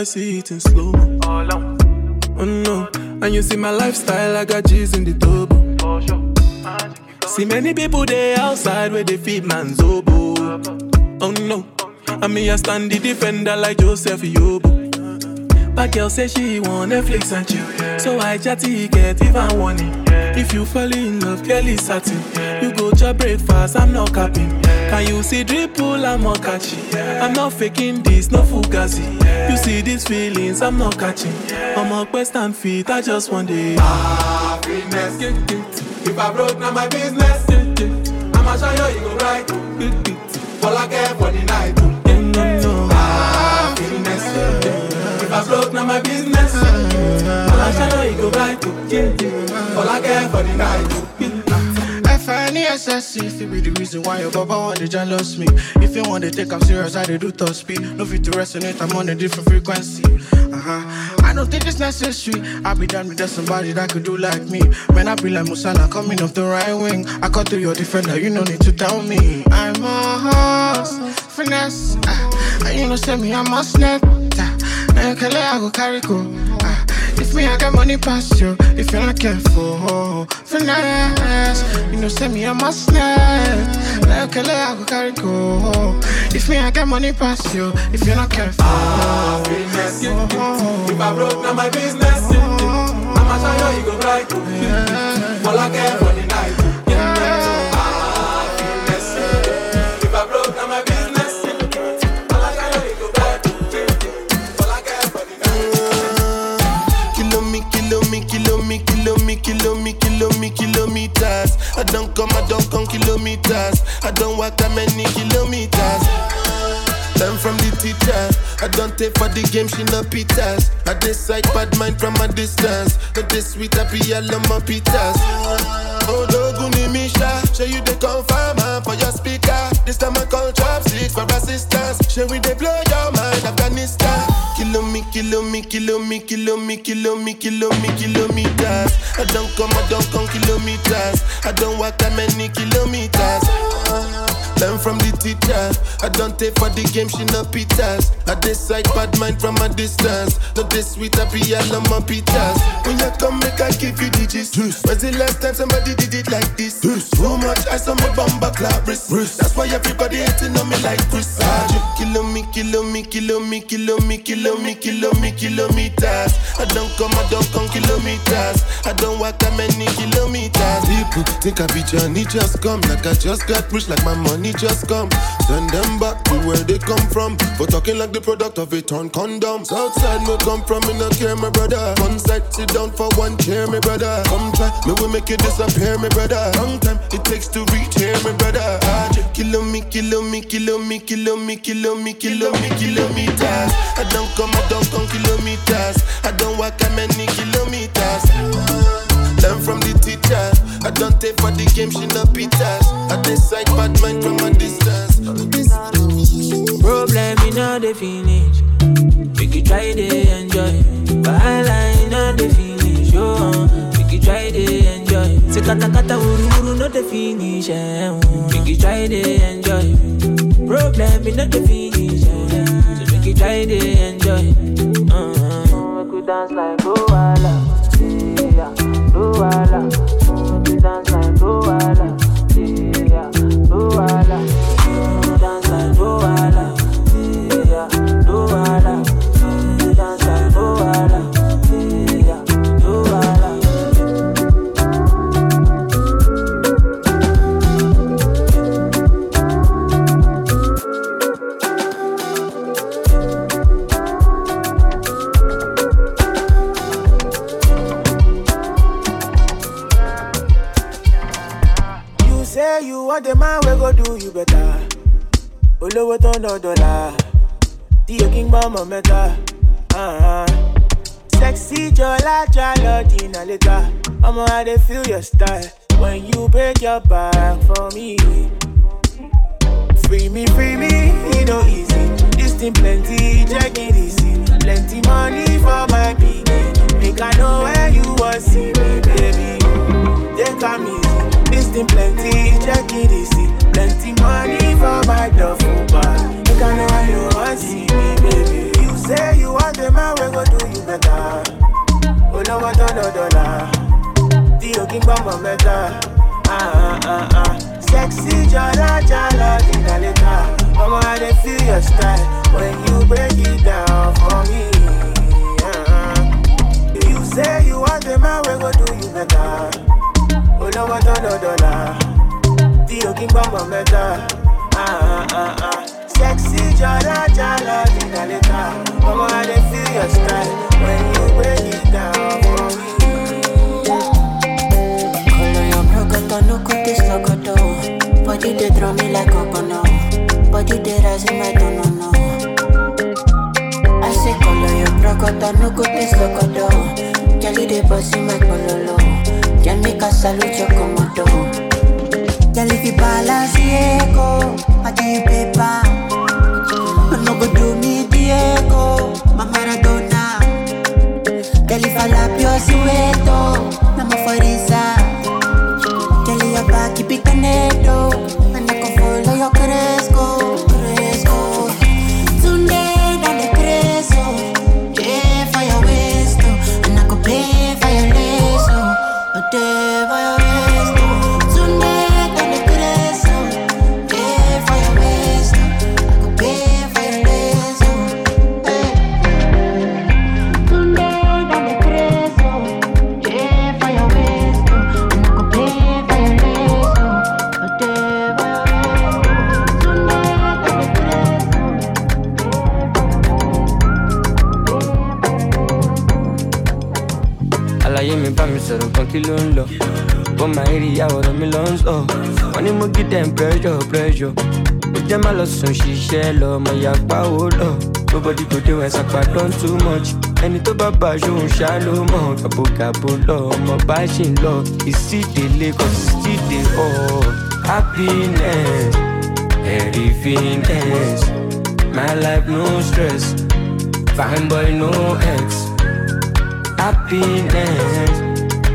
I see it in slow. Oh no, and you see my lifestyle, I got G's in the turbo. See many people there outside where they feed man's oboe. Oh no, and me I stand the defender like Joseph Yobo. But girl say she want Netflix and chill, so I chatty get even warning. If you fall in love, is satin. You go to breakfast, I'm not capping. Can you see dripple, I'm not catching. I'm not faking this, no fugazi. You see these feelings, I'm not catching. I'm a quest and feet, I just want it. Happiness. If I broke, now my business. I'ma show you, you go right. All I care for the night. Happiness. If I broke, now my business. I'ma show you, you go right. All I care for the night. The SSC if it be the reason why your baba want to jealous me. If you want to take I'm serious, I do top speed. No fit to resonate, I'm on a different frequency. Uh-huh. I don't think it's necessary. I'll be done with that somebody that could do like me. Man, I be like Musala coming off the right wing. I cut through your defender, you no need to tell me. I'm a horse, finesse. Uh, and you know, send me, I'm a snap. Uh, I go carry go. Uh, if me, I got money past you. If you're not careful, You know, send me must snap. Like a I go. If me, I got money past you. If you're not careful, ah, finesse. If I broke, now my business. I'ma show you, you go right. All I care I don't walk that many kilometers. Learn from the teacher. I don't take for the game, she no pitas. I decide bad mind from a distance. But this sweet happy yellow my pitas. Oh, Doguni Misha, show you the confirm uh, for your speaker. This time I call chopsticks for assistance. Show we they blow your mind, Afghanistan. Kilo me, kilo me, kilo me, kilo me, kilo me, kilo me, kilometers. I don't come, I don't come kilometers. I don't walk that many kilometers. Learn from the teacher. I don't take for the game, she no pitas. I decide bad mind from a distance. Not this sweet, I be all on my pitas. When you come, make I give you digits. When's the last time somebody did it like this? So much ice on my clap wrist. That's why everybody hating on me like Chris. Me, kilo me, kilo me, kilo me, kilo me, kilo me, kilometers. I don't come, I don't come kilometers. I don't walk that many kilometers. Deep Think I be Johnny just come like I just got rich like my money just come. Send them back to where they come from. For talking like the product of a torn condom. Southside me come from, me no care, my brother. One side, sit down for one chair, my brother. Come try, me will make you disappear, my brother. Long time it takes to reach here, my brother. Kilo me, kilo me, kilo me, kilo me, kilo me, kilo me, kilometers. I don't come, I don't come kilometers. I don't walk that many kilometers. Learn from the teacher. I don't take for the game, she no pitas. I decide bad mind from a distance. Problem in all the finish. We could try to enjoy. But I line on the finish. Oh, we could try to enjoy. Say kata kata uru uru no the finish. Eh, we could try to enjoy. Problem all the finish. So we could try to enjoy. Uh-huh. We could dance like Luala. Yeah. We could dance like Luala. Yeah. Want a man we go do you better. Olówó tó ná dọ́là, tí o kí ń gbọ́ mọ̀ mẹ́ta. Sexy jọlá jálọ dínà létà. Ọmọ I dey feel your style when you break your back for me. Free me, free me, e no easy. This thing plenty, check it easy. Plenty money for my pikin. Make I know where you wan see me, baby. Take am easy. This thing plenty, check it easy. Plenty money for my duffel bag. Make I know where you wan see me, baby. You say you want a man we go do you better. Olówó tó ná dọ́là, tí o kí ń gbọ́ mọ̀ mẹ́ta. Ah, ah, ah, ah. Sexy jọlá jálọ dínà létà. Ọmọ I dey feel your style when you break it down for me. Ah, ah. You say you want a man we go do you better. Tó ná dọ́là, tí o kí ń mẹ́ta. Ah, ah, ah. Sexy jọlá jálọ dínà létà. Ọmọ dey feel your style when you break it down for me. Color your brocoto, no cut this locoto. Body they draw me like coconut. Body they rise in my don't know. I say color your brocoto, no cut this locoto. Jelly they boss in my cololo. Can make a salute your komodo. Girl, if you balance Diego, I give you paper. No go do me Diego, my Maradona. If I lap your sueto, I'm a forisa. Girl, your back, keep it canedo. Bó máa rí ìyàwó rẹ̀ mi lọ ń sọ. Wọ́n ní mo kí dem pressure pressure. Ó jẹ́ má lọ sùn ṣiṣẹ́ lọ ọmọ ìyàpá ó lọ. Nobody go dey wẹ̀ sàpà don too much. Ẹni tó bá bá aṣọ òun ṣá ló mọ̀. Gàbogàbo lọ ọmọ bá ṣì ń lọ. Ìsídèlé kan ìsídè ọ̀ happiness everythingness my life no stress. Fine boy no ex. happiness,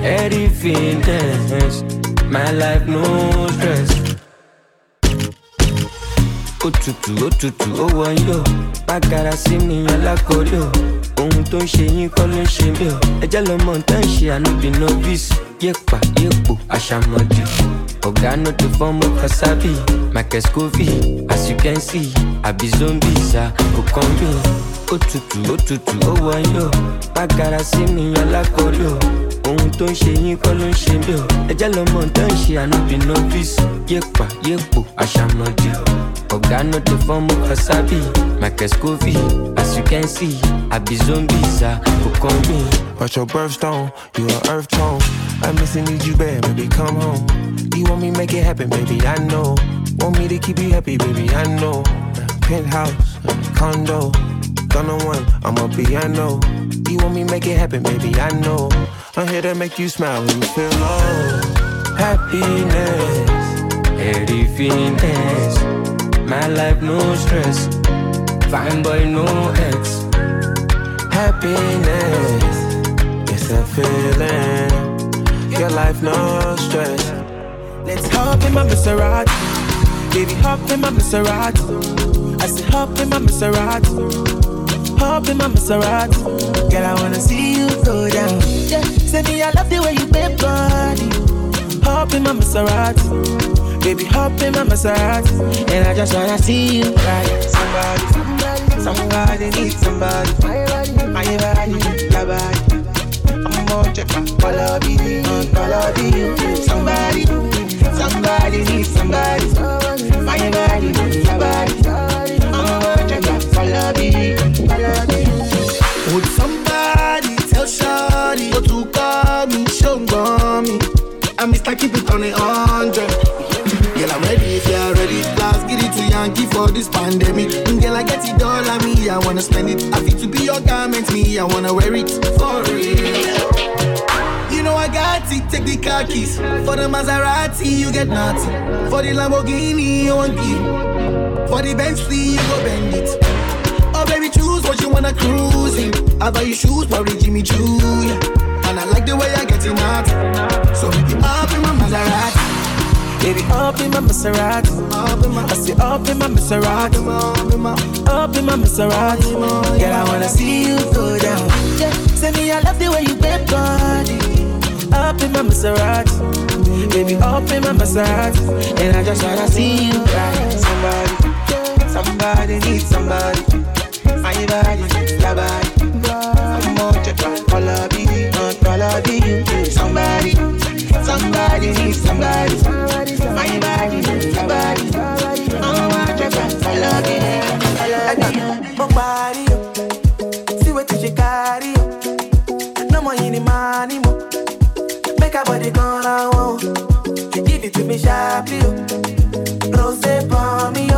everythingness. My life no stress. Òtútù òtútù ó wọ̀nyí o, má gara sí mi alákòóló. Ohun tó ń ṣe yín kọ́ ló ń ṣe mí o. Ẹjẹ́ lọmọ tó ń ṣe ànúbì novice yepa yepo ashamodi. Ogano tufomo kasabi makescovi as you can see abi zombisa kokombi òtútù òtútù ó wọyọ o ohun tó ń ṣe yín kọ́ ló ń ṣe mí o ẹjẹ́ lọ́mọ tó ń ṣe ànúbì novice. Yépa yépo àṣàmọ̀dì ọ̀gá náà tó fọ́n mú kasabi makescovi as you can see abi zombisa. But your birthstone, you an earth tone. I miss and need you bad, baby, come home. You want me make it happen, baby, I know. Want me to keep you happy, baby, I know. Penthouse, condo, gonna one, I'm a piano. You want me make it happen, baby, I know. I'm here to make you smile when you feel low. Happiness, Everythingness, my life no stress, fine boy no ex. happiness, a feeling. Your life no stress. Let's hop in my Maserati, baby, hop in my Maserati. I said hop in my Maserati, hop in my Maserati. Girl, I wanna see you go down. Yeah, say me I love the way you bend body. Hop in my Maserati, baby, hop in my Maserati, and I just wanna see you ride. Somebody, somebody, somebody needs somebody. My body, your body. I'm check my color, be somebody. Somebody needs somebody. My body, your body. I'm gonna check my color, be color, be. Would somebody tell Shawty go to call me, show me? I miss like keep it on a hundred. Girl, I'm ready if you're ready. Last get to Yankee for this pandemic. Mm, Girl, I get it all on me, I wanna spend it. I feel to be your garment, me, I wanna wear it for real. You know I got it, take the car keys. For the Maserati, you get nothing. For the Lamborghini, you want give. For the Bentley, you go bend it. Oh baby, choose what you wanna cruise in. I buy you shoes, probably Jimmy Choo. Yeah. And I like the way I get it out. So it up in my Maserati. Baby, up in my Maserati. Up in my, I say up in my Maserati. up in my, Up in my Maserati. Girl, I wanna see you go down. Yeah, say me I love the way you bend body. Up in my Maserati. Baby, up in my Maserati. And I just wanna see you ride. Somebody, somebody needs somebody. My body, your body. Be color, be you. Somebody, somebody needs somebody. My body, your body. Make a body gonna. Give it to me sharply, yo. Rose for me, oh.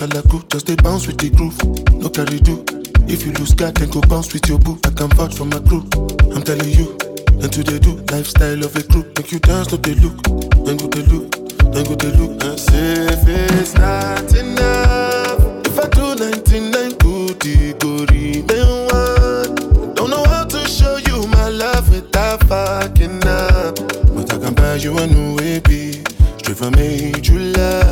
You smoke. Just dey bounce with the groove, no carry do. If you lose guard, then go bounce with your boo. I can vouch for my crew. I'm telling you, and to they do lifestyle of a crew. Make you dance, no they look, then go they look, then go they look. And say if it's not enough, if I do 99 good, go remain one. Don't know how to show you my love without fucking up. But I can buy you a new baby, straight from major land.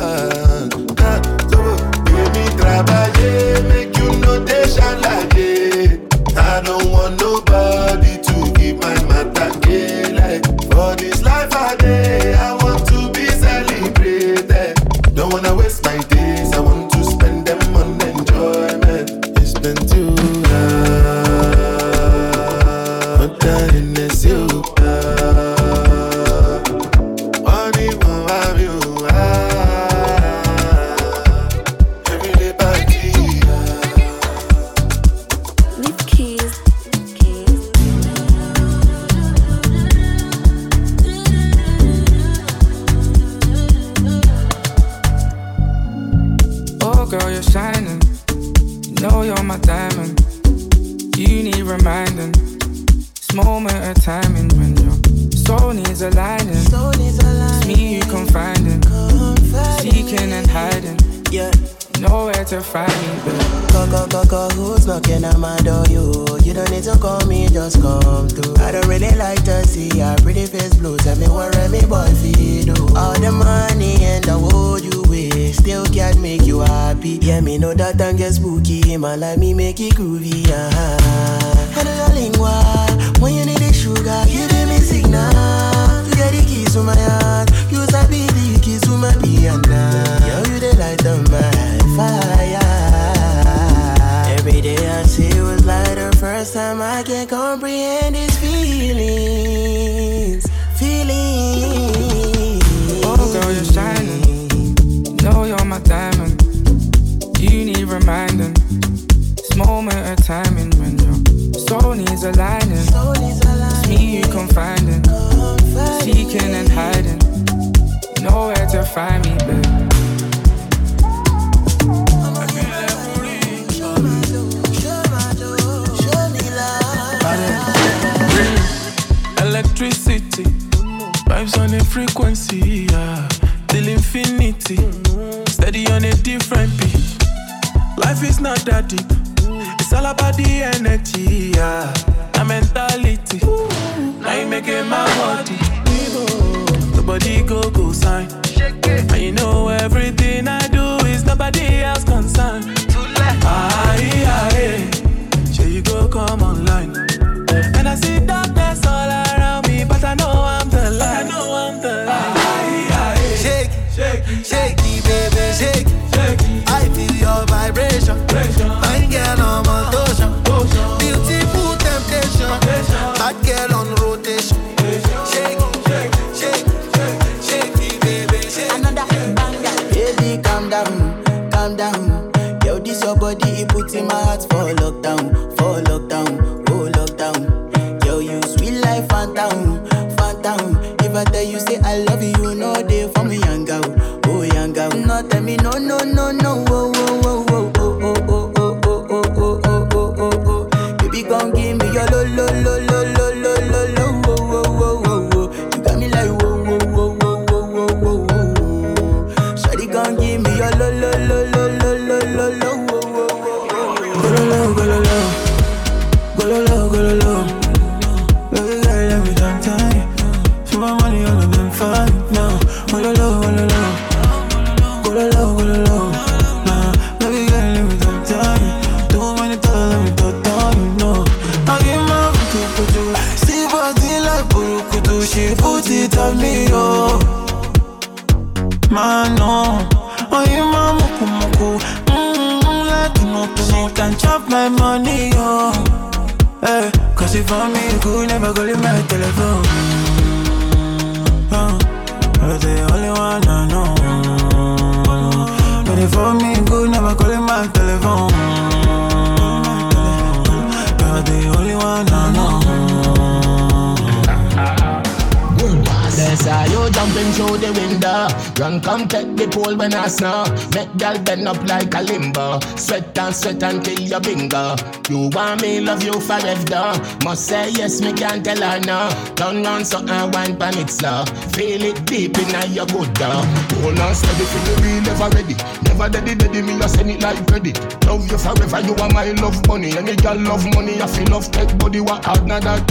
You forever. Must say yes, me can't tell her no don't on so I wine pan it slow. Feel it deep in your good dog. Hold on steady, feel me never ready. Never daddy, daddy, me just send it like ready. Love you forever, you are my love money. Any girl love money, I feel love take body, what hard not that.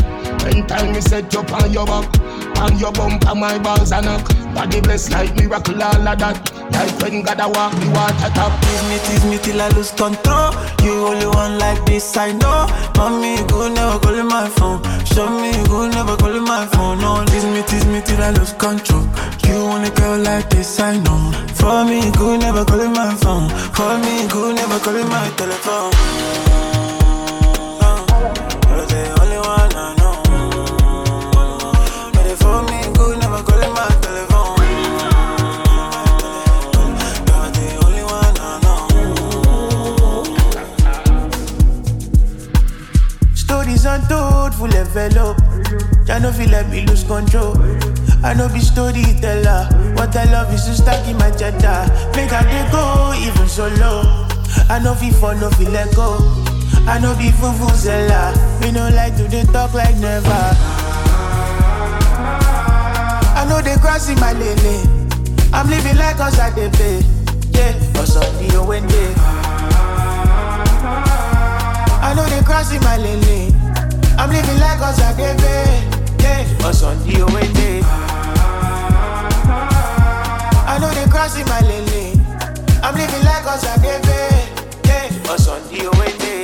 When time me set you on your back, on your bump, on my balls and knock. Body blessed like miracle, all of that. Like when God a walk the water top Tease me, tease me till I lose control You only want like this, I know Mommy, you could never call in my phone. Show me you could never call in my phone. No, tease me, tease me till I lose control. You only girl like this, I know. For me, could never call in my phone. For me, could never call in my telephone full envelope. I no feel let me lose control. I no be storyteller what I love is to stack in my chatter. Make I they go even so low I no feel for no feel let go. I no be vuvuzela we no like to they talk like never. I know they crossing my lane I'm living like us at the bay yeah or something when day I know they crossing my lane I'm living like us a baby yeah. Us on the way day I know they crossing my lily I'm living like us a baby yeah. Us on the way day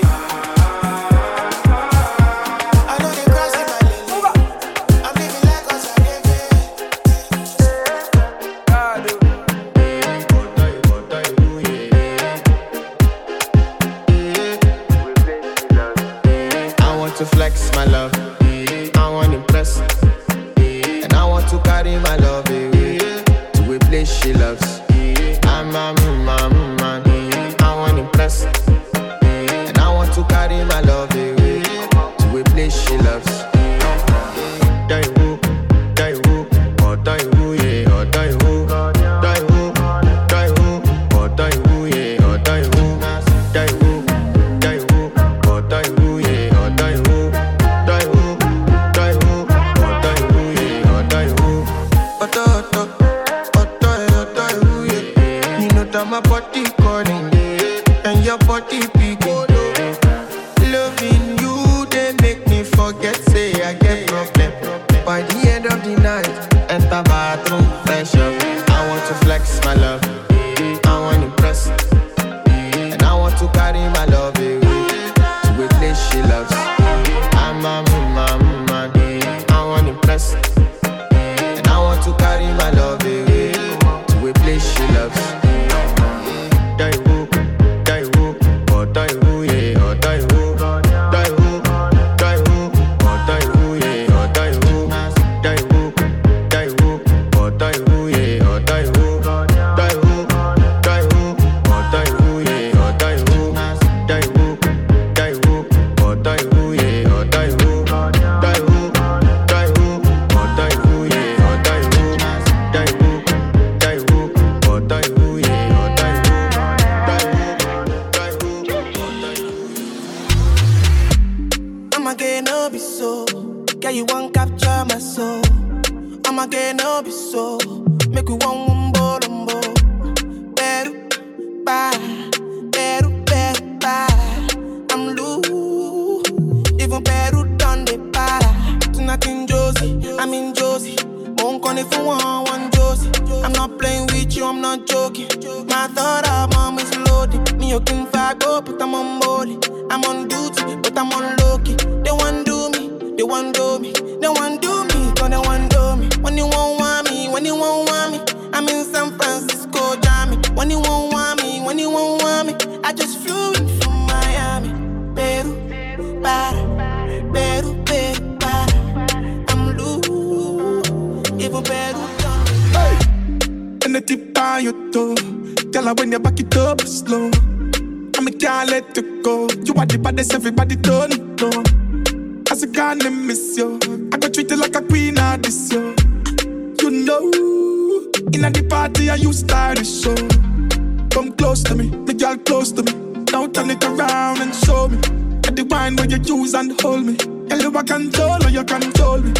show me. At the wine where you choose and hold me. And you control or you control me.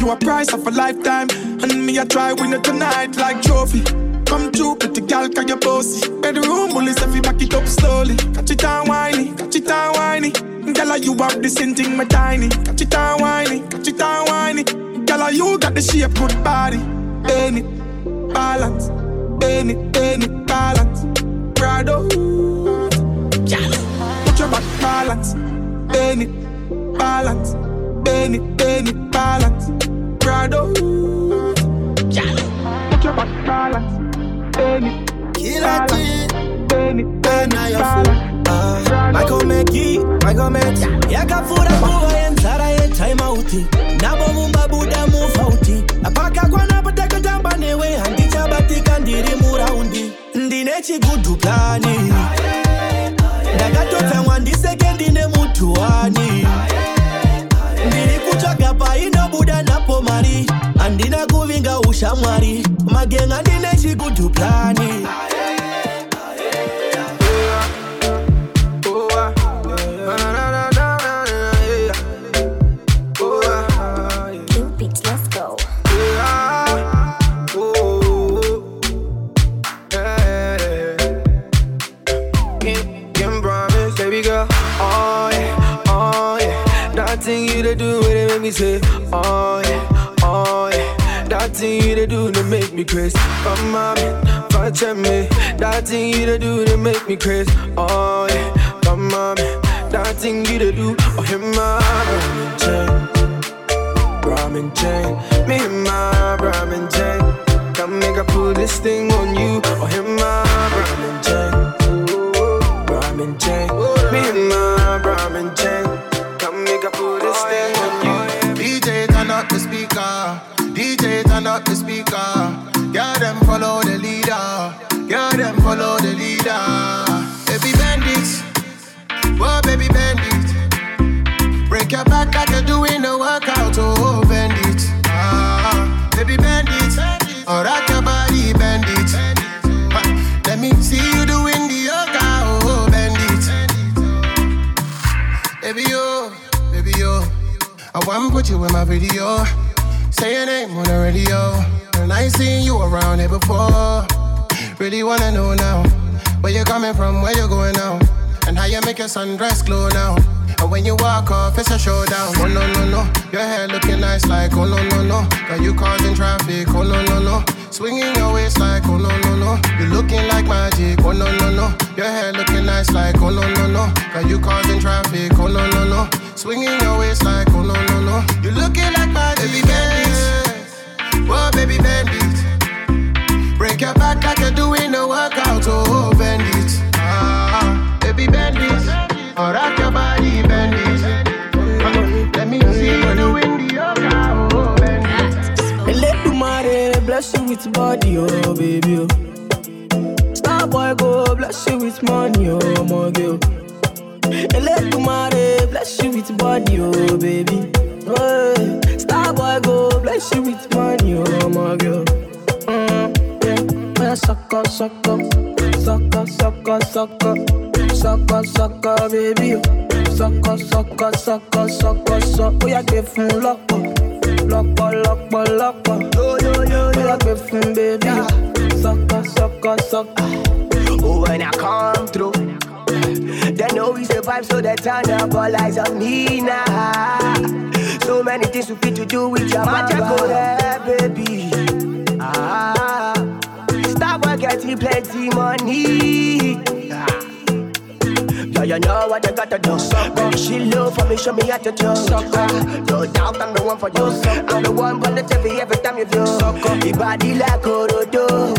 You a price of a lifetime and me a try win it tonight like trophy. Come true pretty gal can your bossy. Bedroom only every back it up slowly. Catch it down whiny catch it down whiny. Gala you have the same thing my tiny. Catch it down whiny catch it down whiny. Gala you got the shape good body. Any balance. Any any balance. Prado. ooh balance? Benny balance? Benny Benny balance? Prado. Balance. Benny Killer Benny Benny balance. makomeki makomeki yakafura nguva yenzara yetaimauti navovumba buda mufauti apakakwana patakatamba newe. Handichabatika ndiri muraundi. Ndine chigudhu plani. ndakatotsamwa ndiseke ndine mutuani ndiri kutsvaga painobuda napo mari. Handina kuvinga ushamwari. Magenga ndine chigudhuplani me say, oh yeah, oh yeah. That thing you do, to make me crazy. Come on, touch me. That thing you do, to make me crazy. Oh yeah, come on, that thing you to do, oh hit my ramen chain, ramen chain. Me and my ramen chain. Come make I put this thing on you, oh hit my ramen chain ramen chain. Me and my turn up the speaker. Yeah, them follow the leader. Yeah, them follow the leader. Baby bandits, whoa baby bandit. Break your back like you're doing the workout. Oh bandit, ah baby bandit. Or rock your body bandit. Ha, Let me see you doing the yoga. Oh bandit. Baby, yo, baby, yo. I want put you in my video. Say your name on the radio. And I ain't seen you around here before. Really wanna know now. Where you're coming from, where you're going now? And how you make your sundress glow now. And when you walk off, it's a showdown. Oh no, no, no. Your hair looking nice like, oh no, no, no. Got you causing traffic, oh no, no, no. Swinging your waist like, oh no, no, no. you're looking like magic, oh no, no, no. Your hair looking nice like, oh no, no, no. Got you causing traffic, oh no, no, no. Swinging your waist like, oh no, no, no. you're looking like magic, baby. Whoa, baby bandit. Break your back like you're doing the workout, oh bandit. Ah, baby bandit. Or rock your body, bandit. Ah, Let me see you doing the yoga, oh bend it. Let bandit. Eledumare bless you with body, oh baby. Oh. Star boy go bless you with money, oh my girl. Eledumare bless you with body, oh baby. Hey. Star boy go bless you with money, oh my girl. Mm, yeah. Yeah, sucker, sucker, sucker, sucker, sucker, sucker, sucker, baby. oh. Sucker, sucker, sucker, sucker, sucker. Oh yeah, give fun lọ́pọ̀, lọ́pọ̀, lọ́pọ̀, lọ́pọ̀. Oh yeah, give fun baby. oh. Sucker, sucker, sucker. Oh, when I come through, they know we survive, so they turn up all eyes on me now. So many things we fit to do with your magic, there, baby. Ah, stop getting plenty money. Ah. Yeah, you know what you gotta do. Baby, she low for me, show me how to do. Ah, no doubt I'm the one for you. I'm the one gonna tell you every time you do. Your body like Orodo.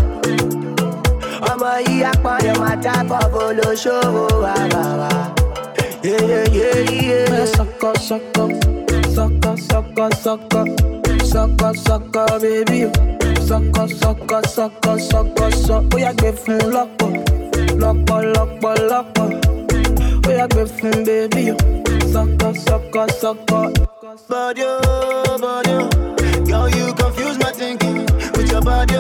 ọmọ yìí apọ̀nrẹ̀ máa bó ló ṣòwò wá wá wá. Yeah, yeah, yeah, yeah. sucker, sucker, sucker, sucker, sucker, sucker, baby. Sucker, sucker, sucker, sucker, sucker. Ó yá gbé fún lọ́pọ̀, lọ́pọ̀, lọ́pọ̀, lọ́pọ̀. Ó yá gbé fún baby. Sucker, sucker, sucker. Body, oh, body, oh. Girl, you confuse my thinking with your body,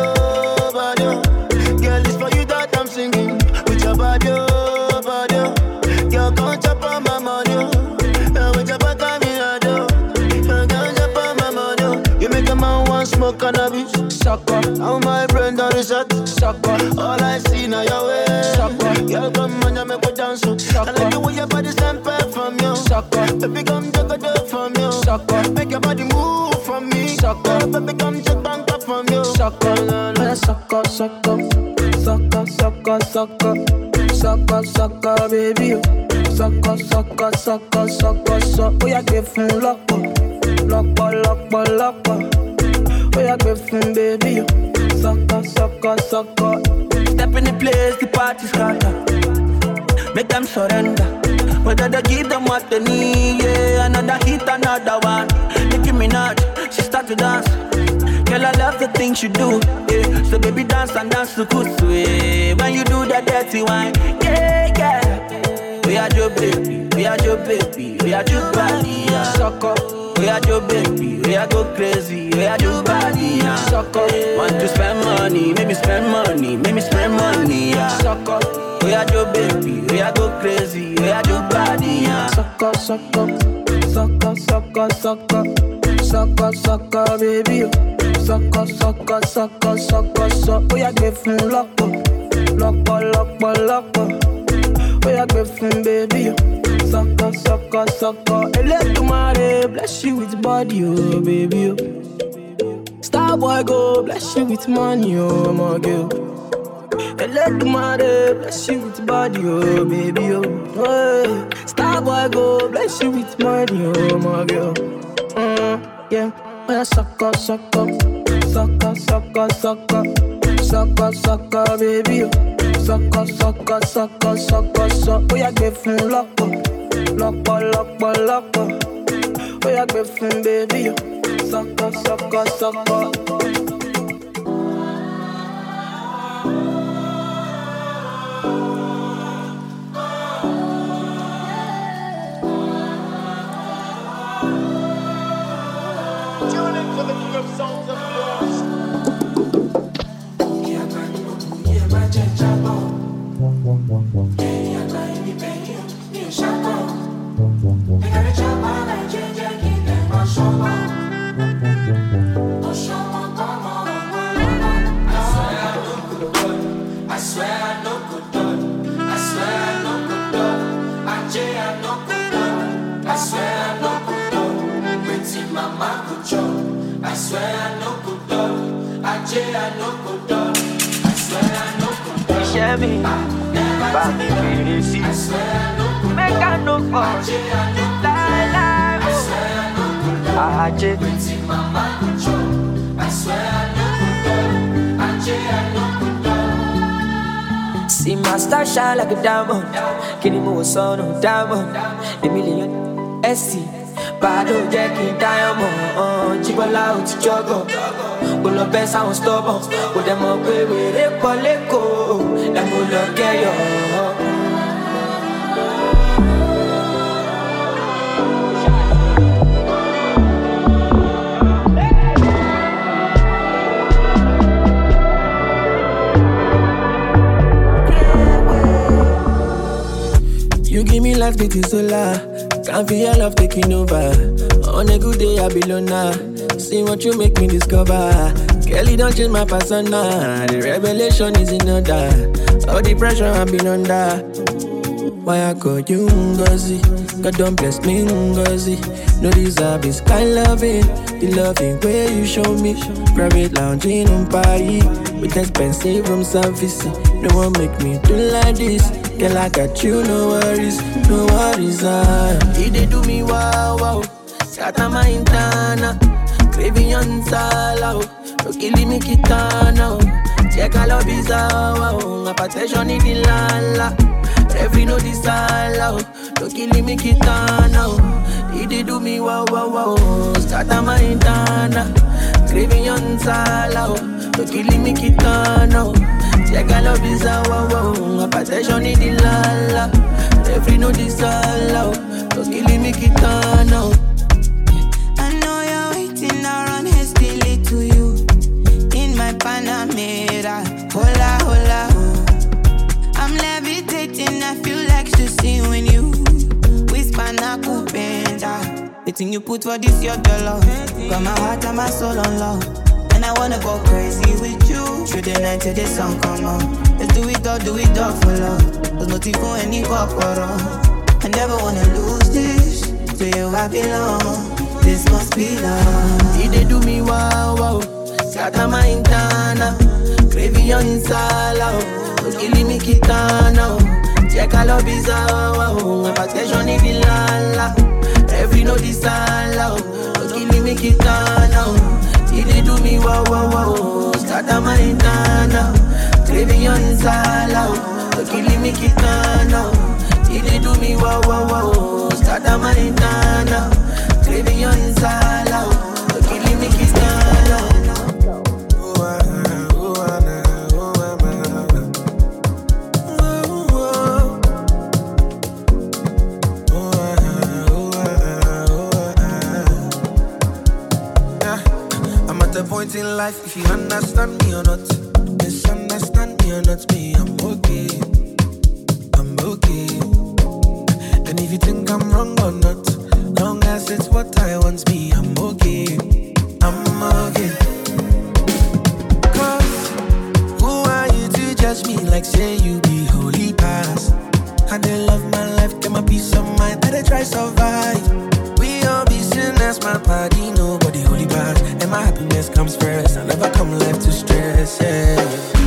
All I see now your way. Girl, come on, you make me dance, oh. I like the way your body sample from you, sucker. Baby, come take a dip from you, sucker. Make your body move from me, sucker. Baby, come take bank up from you, sucker. Yeah, sucker, sucker, sucker, sucker, sucker, sucker, sucker, baby. Sucker, sucker, sucker, sucker, sucker. Ó yá gbé fún lọ́pọ̀, lọ́pọ̀, lọ́pọ̀, lọ́pọ̀. Ó yá gbé fún baby. Sucker, sucker, sucker. Step in the place, the party scatter. Make them surrender. Whether they give them what they need, yeah. Another hit, another one. Nicki Minaj, she start to dance. Girl, I love the things you do, yeah. So baby, dance and dance to kusu, yeah. When you do that dirty wine, yeah, yeah. We are your baby, we are your baby, we are your body, yeah. Sucker, Oh yeah, do baby, oh yeah, go crazy, oh yeah, do body, yeah. Suck up. Want to spend money, make me spend money, make me spend money, yeah. Suck up. Oh yeah, do baby, oh yeah, go crazy, oh yeah, do body, yeah. Suck up, suck up, suck up, suck up, suck up, suck up, suck up, baby. Suck up, suck up, suck up, suck up, suck. Oh yeah, give me lock up, lock up, lock up, lock up. Oh yeah, give me baby. Suck up, suck up, suck up. Elédùmarè bless you with body, oh baby. oh. Star boy go bless you with money, oh my girl. Elédùmarè bless you with body, oh baby, oh. Star boy go bless you with money, oh my girl. Mm, yeah, oh yeah, suck up, suck up, suck up, suck up, suck up, suck up, suck up, baby, oh. Suck up, suck up, suck up, suck up, suck. Oh yeah, give me lock up, lock up, lock up, lock up. Oh yeah, give me baby, up. Tune in for the king of I swear I no done. I J I no good done. I swear I no good done. Iṣẹ́ mi bá mi fèrè sí. Mẹ́ka ló fọ̀ láéláé o. Ajé. See my star shine like a diamond. Ni mo wò sọnù diamond? Èmi lè yan ẹ̀sì. Bàdó jẹ́ kí n dáyọ̀ mọ̀. Jíbọ́lá ò ti jọ́gọ̀. Kò lọ bẹ́ sáwọn stubborn. Kò dẹ̀ mọ̀ pé wèrè pọ̀ lẹ́kọ̀ọ́. Ẹ mo. You give me life, getting solar. Can't feel your love taking over. Oh, on a good day, I be loner. See what you make me discover. Kelly don't change my persona. The revelation is in order. All the pressure I've been under. Why I call you Ngozi? God don't bless me Ngozi. No deserve this kind loving. The loving way you show me. Private lounging on Paris. With expensive room service. No one make me do like this. Girl, I got you, no worries, no worries. Ah. He they do me wow wow. Scatter my intana. Craving on sala. No killing me kitana. Check all of his wow. Hypertension in the lala. Every no disala. No killing me kitana. He they do me wow wow wow. Scatter my intana. Craving on sala. No killing me kitana. Check his wow wow. Hypertension in the lala. Every no disala. No killing me kitana. I know you're waiting around hastily to you in my Panamera. Hola, hola. I'm levitating, I feel like see when you whisper nakupenda. The thing you put for this your dollar. Got my heart and my soul on love. I wanna go crazy with you. Through the night till the sun come out. Let's do it all, do it all for love. There's nothing for any corporal. I never wanna lose this. To you I belong. This must be love. He they do me wow wow. My intana. Gravy on insala. oh. Killing me kitana. of his wow. Hypertension in. Every no disala. me kitana. He they do me wow wow wow. Scatter my. Gravy on insala. oh. Killing me kitana. He they do me wow wow wow. Scatter my. Gravy on insala. oh. Killing me kitana. moment in life if you understand me or not. Misunderstand me or not me I'm okay. I'm okay. And if you think I'm wrong or not long as it's what I want me I'm okay. I'm okay. Cause who are you to judge me? Like say you be holy past I they love my life get my peace of mind that I try survive. We all be soon as my body nobody will happiness comes first. I never come left to stress yeah.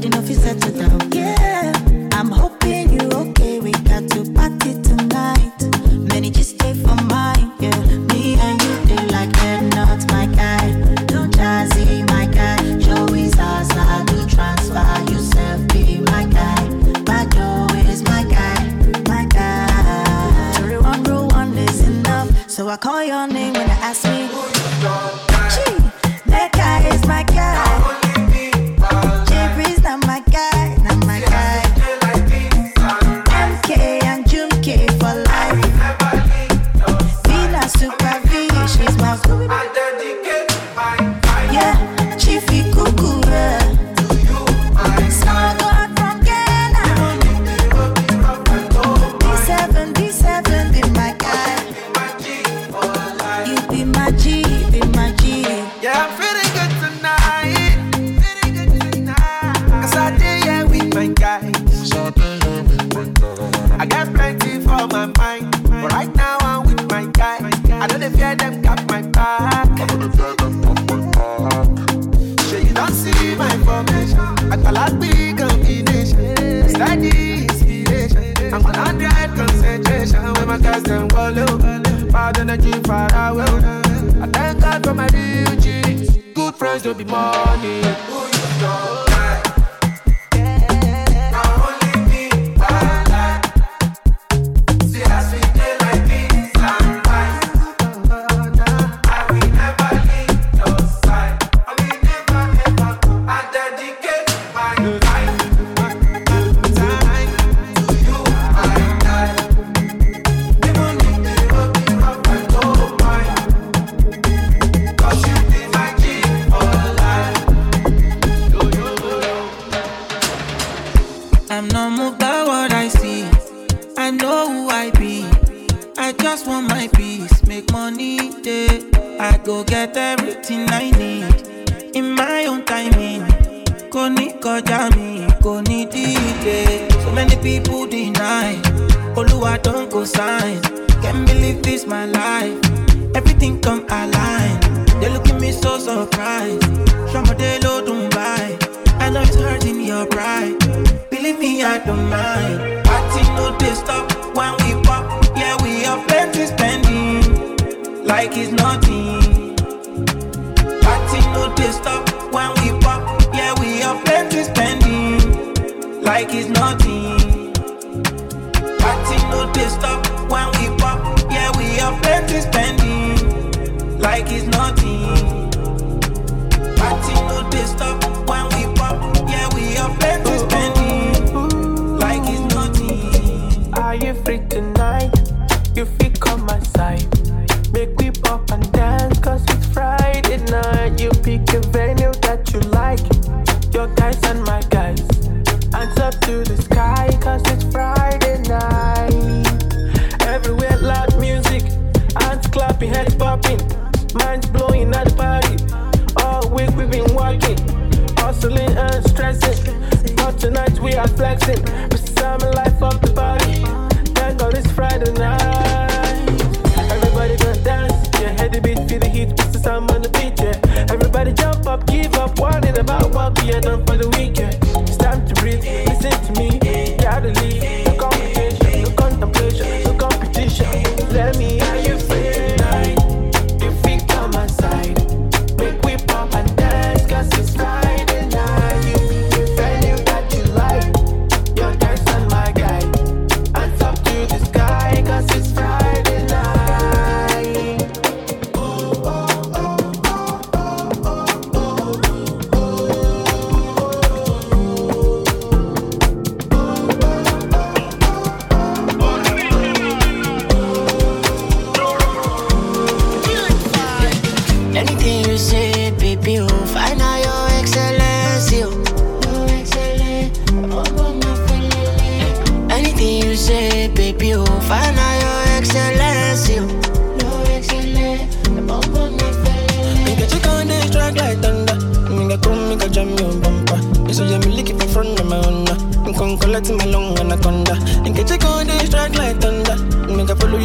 nobody know if you settle down yeah.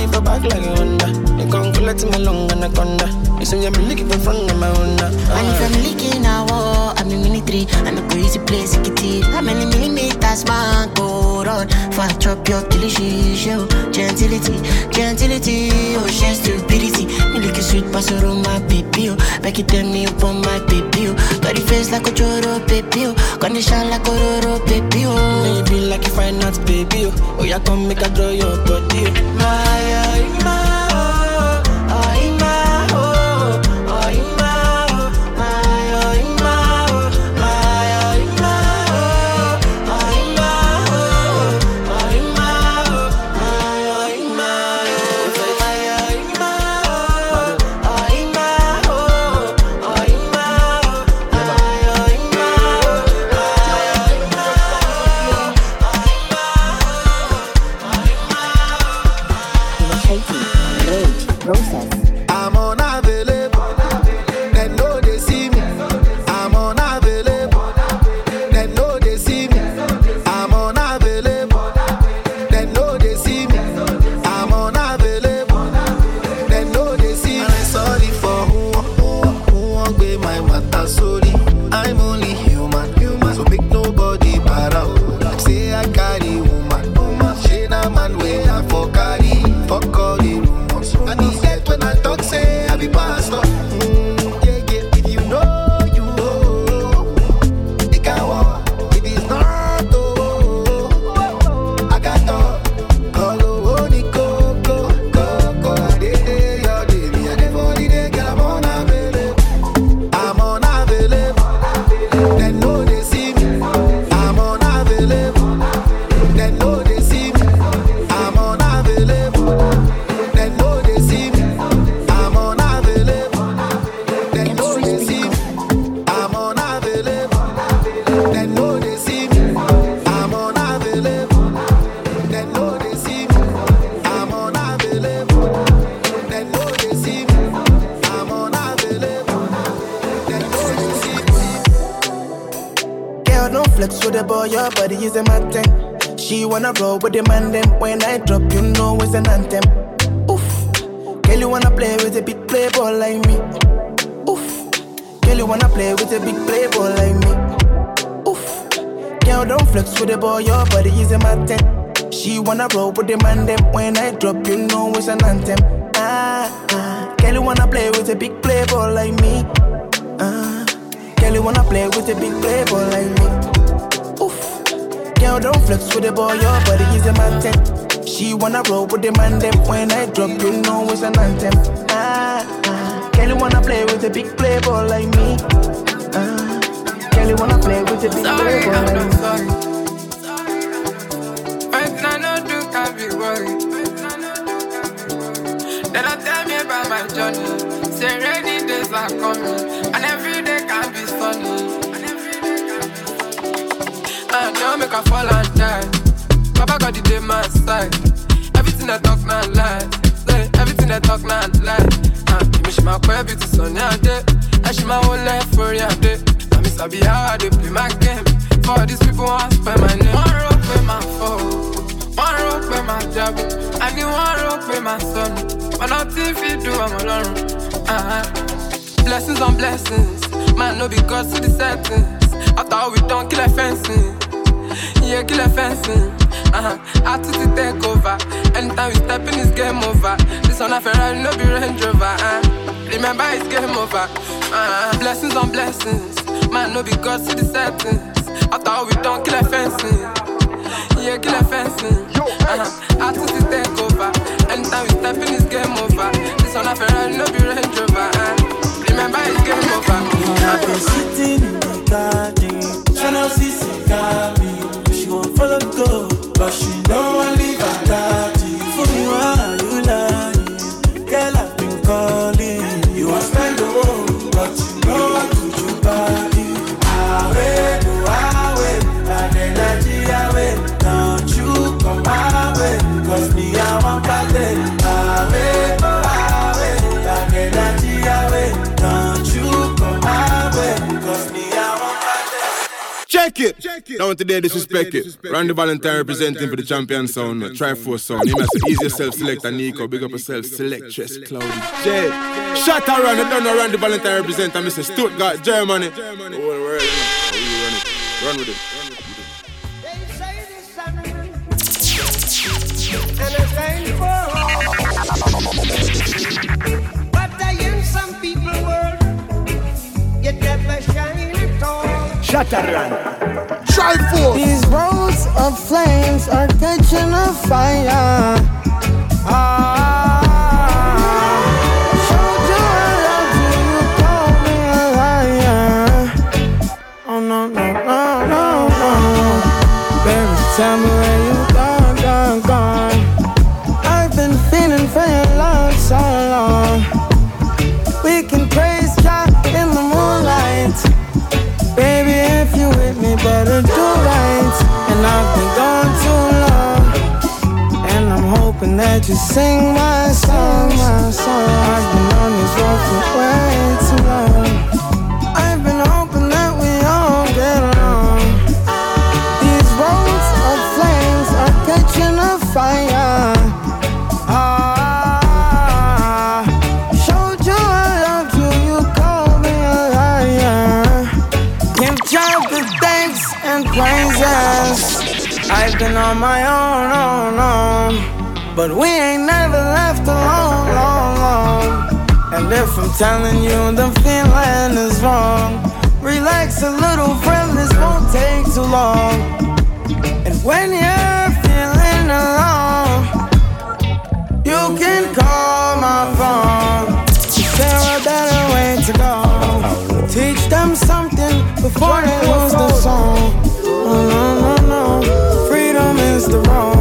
for back like a Honda leti malonga na konda I'm a oh. crazy place kitiri amenimilimitas makoron fatrapyo kilishisho gentility gentility oh, ocean stupidity. Miliki sweet pasoro my baby oh. Back it turned me up on my baby oh. body face like ochoro pipio condition like a churro, baby oh. maybe like if I not baby oh Oh, yeah come make I draw your body my eye my. Wanna the man, them. When I drop, you know it's an anthem. Oof. You wanna play with a big playboy like me. Oof. You wanna play with a big playboy like me. Oof. Girl, don't flex with the boy, your body is a matter. She wanna roll with the man, them. When I drop, you know it's an anthem. Ah, ah. You wanna play with a big playboy like me. Ah. You wanna play with a big playboy like me. Girl, don't flex with the boy, your body is a matter. She wanna roll with the man, them. When I drop, you know it's an anthem. Ah, ah. You wanna play with a big playboy like me. Ah. You wanna play with a big Sorry, playboy I'm like sorry. First I know do can be worried. Then I tell me about my journey. Say rainy days are coming, make a fall and die. Papa got the day my side. Everything I talk now lie. Everything I talk now lie. Ah, she my queer beauty sunny a day. And she my whole life for a day. I miss I be I dey play my game. For these people want spend my name. One rope with my phone. One rope with my job. I need one rope with my son. But nothing fit do I'm alone. Uh-huh. Blessings on blessings. Man, no because to the settings. After all we done, kill fencing. Yeah, kill a fencing. Uh-huh. I the take over. Anytime we step in, it's game over. This one a Ferrari, no be Range Rover. Uh. Remember, it's game over. Uh-huh. Blessings on blessings. Man, no because to the settings. After all we done, kill a fencing. Yeah, kill a fencing. Uh-huh. I took the take over. Anytime we step in, it's game over. This one a Ferrari, no be Range Rover. Uh. Remember, it's game over. I've been sitting in the garden, tryna see cigar go, but she know I leave party. Check it. Down today, disrespect it. Randy Valentine representing for the champion sound, uh, Triforce sound. You must ease yourself, selector Nico. Big up yourself, select selectress Cloudy J. Shut around, you don't know Randy Valentine represent, Mr. Stuttgart, Germany. The whole world, you know. How you run it? Run with it. But I am some people world, yet never shine at all. Shataran. These roads of flames are catching a fire. Ah. Showed you that you sing my song, my song. I've been on this road for way too long. I've been hoping that we all get along. These roads of flames are catching a fire. I've been on my own. But we ain't never left alone, long, long. And if I'm telling you the feeling is wrong, relax a little, friend, this won't take too long. And when you're feeling alone, you can call my phone. Is there a better way to go? Teach them something before they lose the song. No no no, freedom is the road.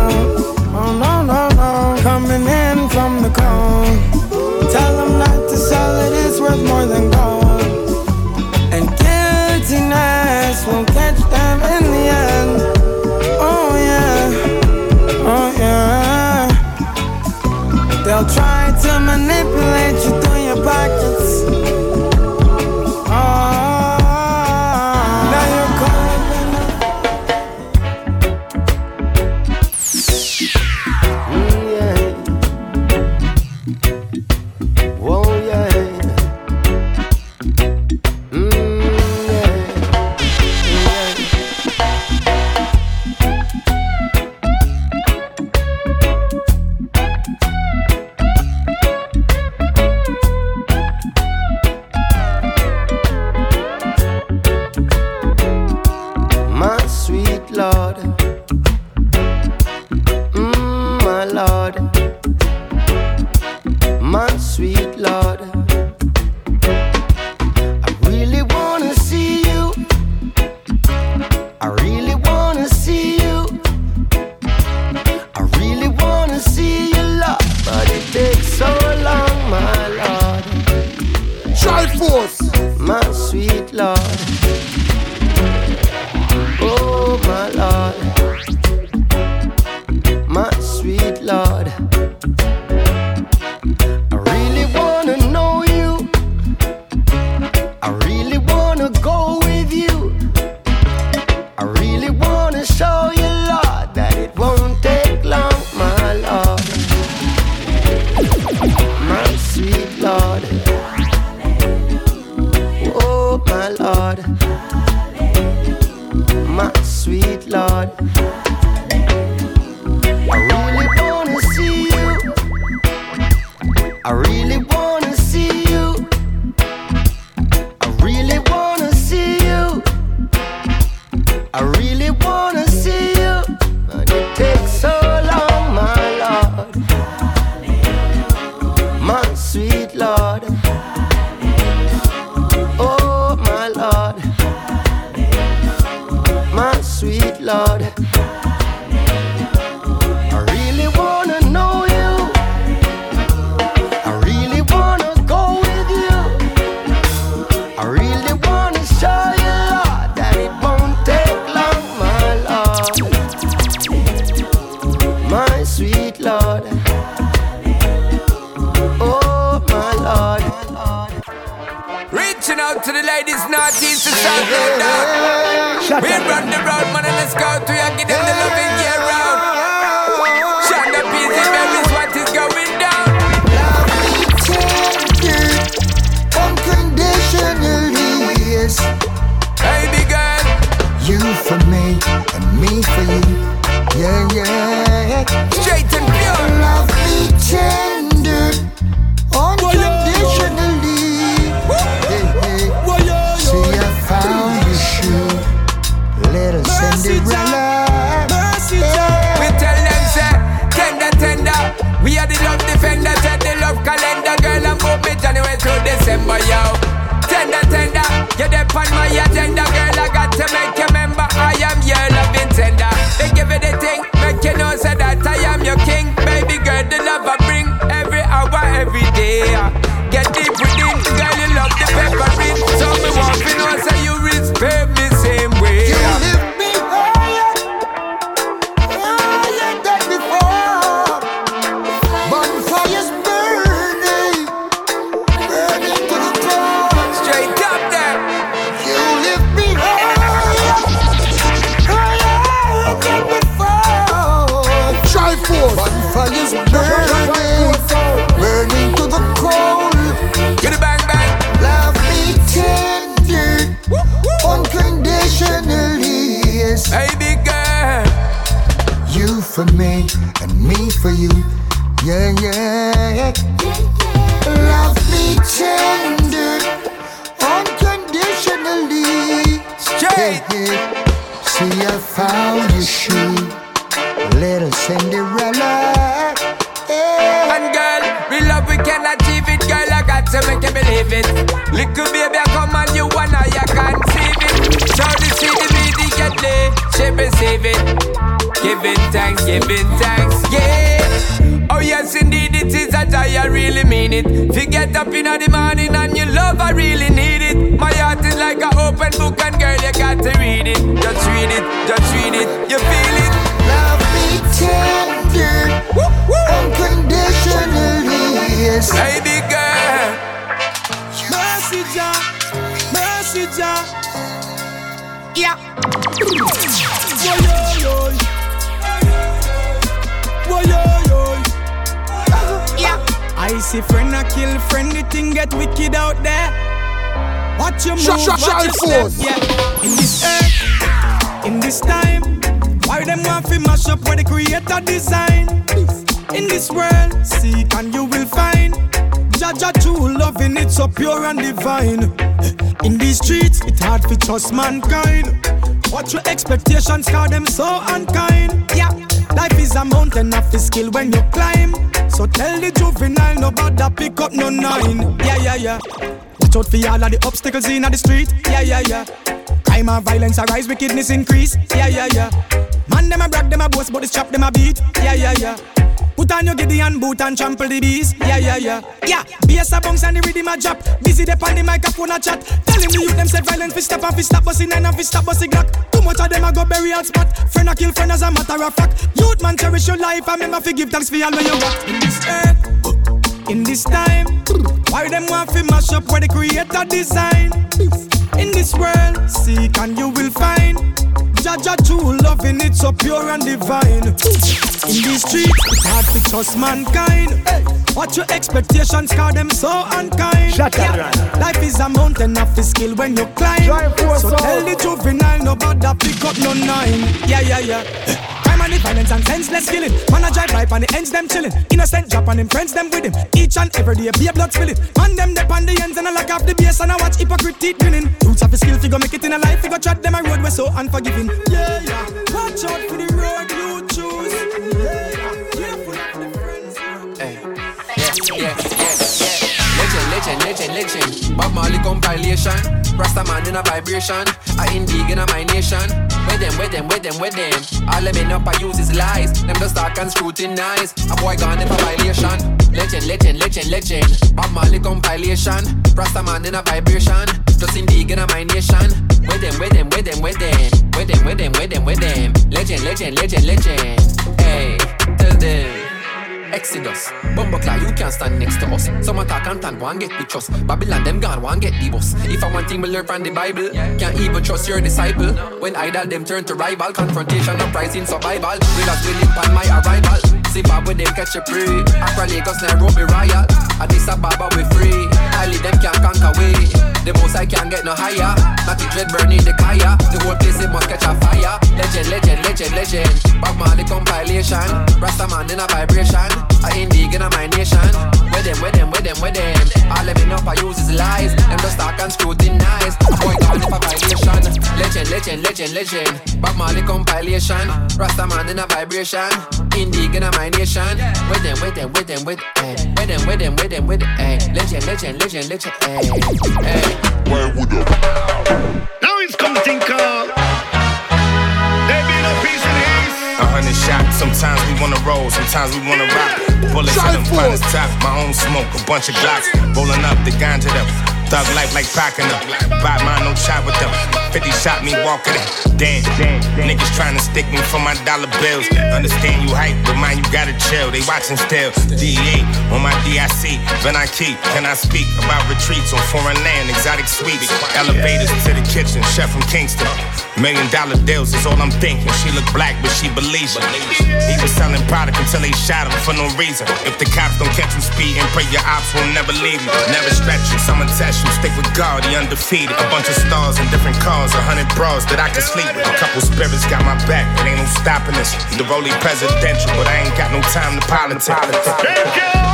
Sweet Lord. Oh, my Lord. Reaching out to the ladies, not and down. We run the road, man, and let's go to you, give them the loving year round. Peasy Berries, what is going down? Unconditionally, yes. Baby girl. You for me and me for you. Yeah, yeah. Straight and pure. Love me tender. Unconditionally. Hey, hey. See, I found shoe. Little Cinderella. We tell them say, tender, tender. We are the love defender, the love calendar, girl, and move me January through December, yo. Tender, tender, you're the my agenda, girl. King, for me Giving thanks, giving thanks, yeah. Oh yes, indeed, it is that I really mean it. If you get up in the morning and you love, I really need it. My heart is like an open book, and girl, you got to read it. Just read it, just read it. You feel get wicked out there. Watch your move, Shut, shut, watch your shut, step, yeah. In this earth, in this time, why them want to mash up where the creator design? In this world, seek and you will find. Jaja true loving, it's so pure and divine. In these streets, it hard to trust mankind. What your expectations, cause them so unkind. Yeah, life is a mountain of the skill when you climb. So tell the juvenile no bother pick up no nine. Yeah, yeah, yeah. Watch out for all of the obstacles in the street. Yeah, yeah, yeah. Crime and violence arise, wickedness increase. Yeah, yeah, yeah. Man, them a brag, them a boast, but this chop them a beat. Yeah, yeah, yeah. Put on your Gideon boot and trample the beast. Yeah, yeah, yeah. Yeah, bass a bounce and the rhythm a drop. Busy the on the microphone a chat. Telling the youth them set violence fi step and fi stop busting and fi stop busting glock. Too much of them a go bury all spot. Friend a kill friend as a matter of fact. Youth man cherish your life and remember fi give thanks for all you got in this earth. In this time, why them want fi mash up where the creator design? In this world, seek and you will find. Jaja true loving it so pure and divine. In the streets, it's hard to trust mankind. What your expectations, cause them so unkind. Yeah. Life is a mountain of the skill when you climb. So tell the juvenile, no bother pick up no nine. Yeah, yeah, yeah. The violence and senseless killing. Man a drive pipe and the ends them chilling. Innocent drop on him friends them with him. Each and every day be a blood spilling. Man them dep on the ends and I lock off the base and I watch hypocrite grinning. Roots of the skill figure make it in a life. Figure tread them a road we so unforgiving. Yeah, yeah. Watch out for the road you choose. Yeah, Legend, legend, legend. Bob Marley compilation. Rasta man in a vibration. I indeed in a my nation. Where them, where them, where them, where them. All them end up I use is lies. Them just talk and scrutinize. A boy gone in for violation. Legend, legend, legend, legend. Bob Marley compilation. Rasta man in a vibration. Just indeed in a my nation. Where them, where them, where them, where them. Where them, where them, where them, where them. Legend, legend, legend, legend. Hey, tell them. Exodus. Bumbleclaw, you can't stand next to us. Some attack and tan, one get the trust. Babylon, them gone, one get bus. If I want thing, we learn from the Bible. Can't even trust your disciple. When idol, them turn to rival. Confrontation, uprising, survival. Realize we willing on my arrival. Zimbabwe, them catch a prey. Accra, Lagos, Nairobi, riot. Addis Ababa, we free. Highly, them can't conquer way. The most I can't get no higher. Not the dread burning the kaya. The whole place, it must catch a fire. Legend, legend, legend, legend. Bob Marley compilation. Rasta man in a vibration. I indeed in a my nation. Where them, where them, where them, where them. All them up I use is lies. Them just talk and scrutinize. Boy, gone if a violation. Legend, legend, legend, legend. Bob Marley compilation. Rasta man in a vibration. Indeed in a my nation. Where them, where them, where them, where them. Where them, where them, where them, where them. eh. Legend, legend, legend, legend. eh, eh. Why would Now it's come think of. There be no peace in haste. A hundred shots, sometimes we wanna roll, sometimes we wanna rock. Bullets in them finest top, my own smoke, a bunch of glocks. Rolling up the ganja them. Thug life like packing up. Bad mind, no chat with them. 50 shot me walking it. Damn, niggas trying to stick me for my dollar bills. Understand you hype, but mind you gotta chill. They watching still. DEA on my DIC. Then I keep. Can I speak about retreats on foreign land, exotic suites? Elevators to the kitchen, chef from Kingston. Million dollar deals is all I'm thinking. She look black, but she believes. He was selling product until they shot him for no reason. If the cops don't catch you speeding, pray your ops will never leave you. Never stretch you, someone test you. Stick with God, he undefeated. A bunch of stars in different cars, a hundred bras that I can sleep with. A couple spirits got my back, it ain't no stopping this. The rolling presidential, but I ain't got no time to politic. Them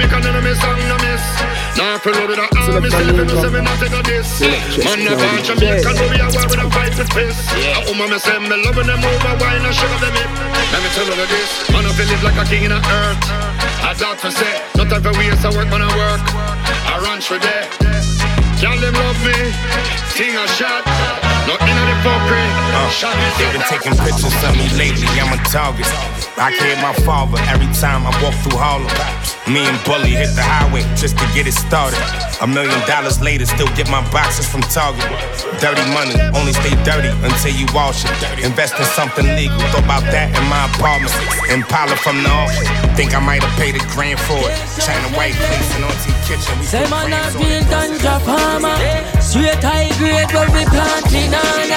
Me and the epic and the miss and the miss. Now if you load with a army, say if you know say me not take a diss. Man, a bunch of Jamaican, but we are war with a fight with piss. A woman me say me loving them over wine and sugar them hip. Let me tell you this, man, I feel live like a king in the earth. I doctor say, no time for waste, I work when I work. I run through there. Y'all them love me, ting a shot. No in the fuckery. Shot They've been taking pictures of me lately, I'm a target. I hit my father every time I walk through Harlem. Me and Bully hit the highway just to get it started. A million dollars later, still get my boxes from Target. Dirty money, only stay dirty until you wash it. Invest in something legal, thought about that in my apartment. Impala from the auction, think I might have paid a grand for it. China white place and OT kitchen. We Say put man a frames on real it. ganja farmer Straight high grade where we planting on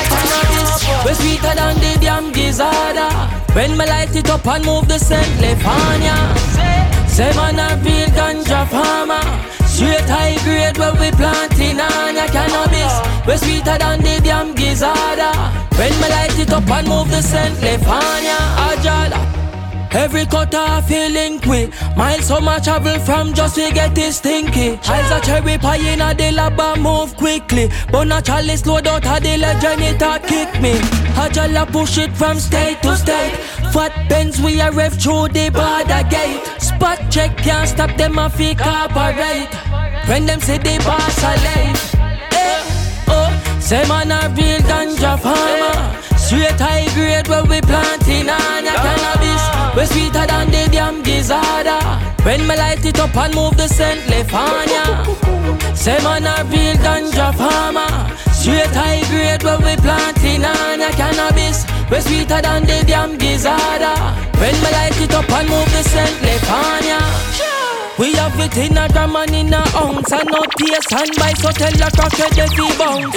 a cannabis We sweeter than the damn gizzada When me light it up and move the scent ya Say man a real ganja farmer. Straight high grade where we planting on your cannabis. We sweeter than the damn gizzada. When me light it up and move the scent, on ajala. Every cut off feeling quick. Miles so much travel from just to get this stinky. Eyes a cherry pie in a the lab and move quickly. But naturally slow down how the legend it a kick me. Ajala push it from state to state. Fat Benz we a rev through the border gate. Spot check can't stop them a fake operate. When them say the boss are late. Eh, oh, say man a real ganja farmer. Straight high grade where we planting on your cannabis. We sweeter than the damn gizzada. When me light it up and move the scent ya. Say man a real ganja farmer. Straight high grade where we planting on your cannabis. we're sweeter than the damn gizzada. When me light it up and move the scent on ya. We have it in a gram and in a ounce And no taste and buy so tell a crackhead if he bounce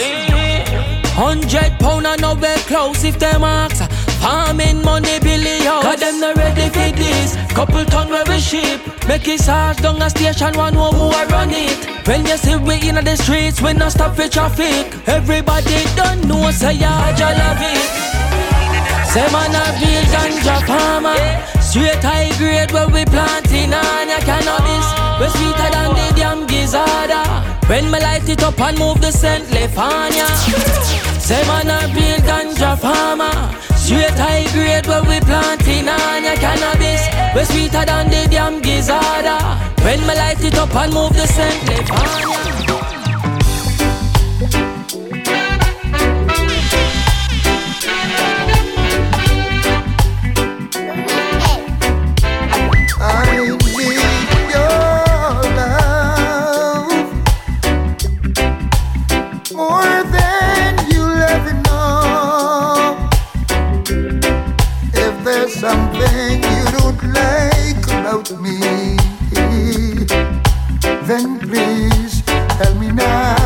Hundred pound and nowhere close if them ask Farming money billion Cause them not ready for this. Couple ton where we ship. Make it hard down a station one more more run it. When you see we in the streets we not stop for traffic. Everybody don't know say ya love it. Say man a real ganja farmer. Straight high grade where we planting on your cannabis We sweeter than the damn gizzada When me light it up and move the scent left on ya Say man a real ganja farmer Straight high grade where we planting on your cannabis. We're sweeter than the damn gizzada When my light it up and move the scent there's you don't like about me, then please tell me now.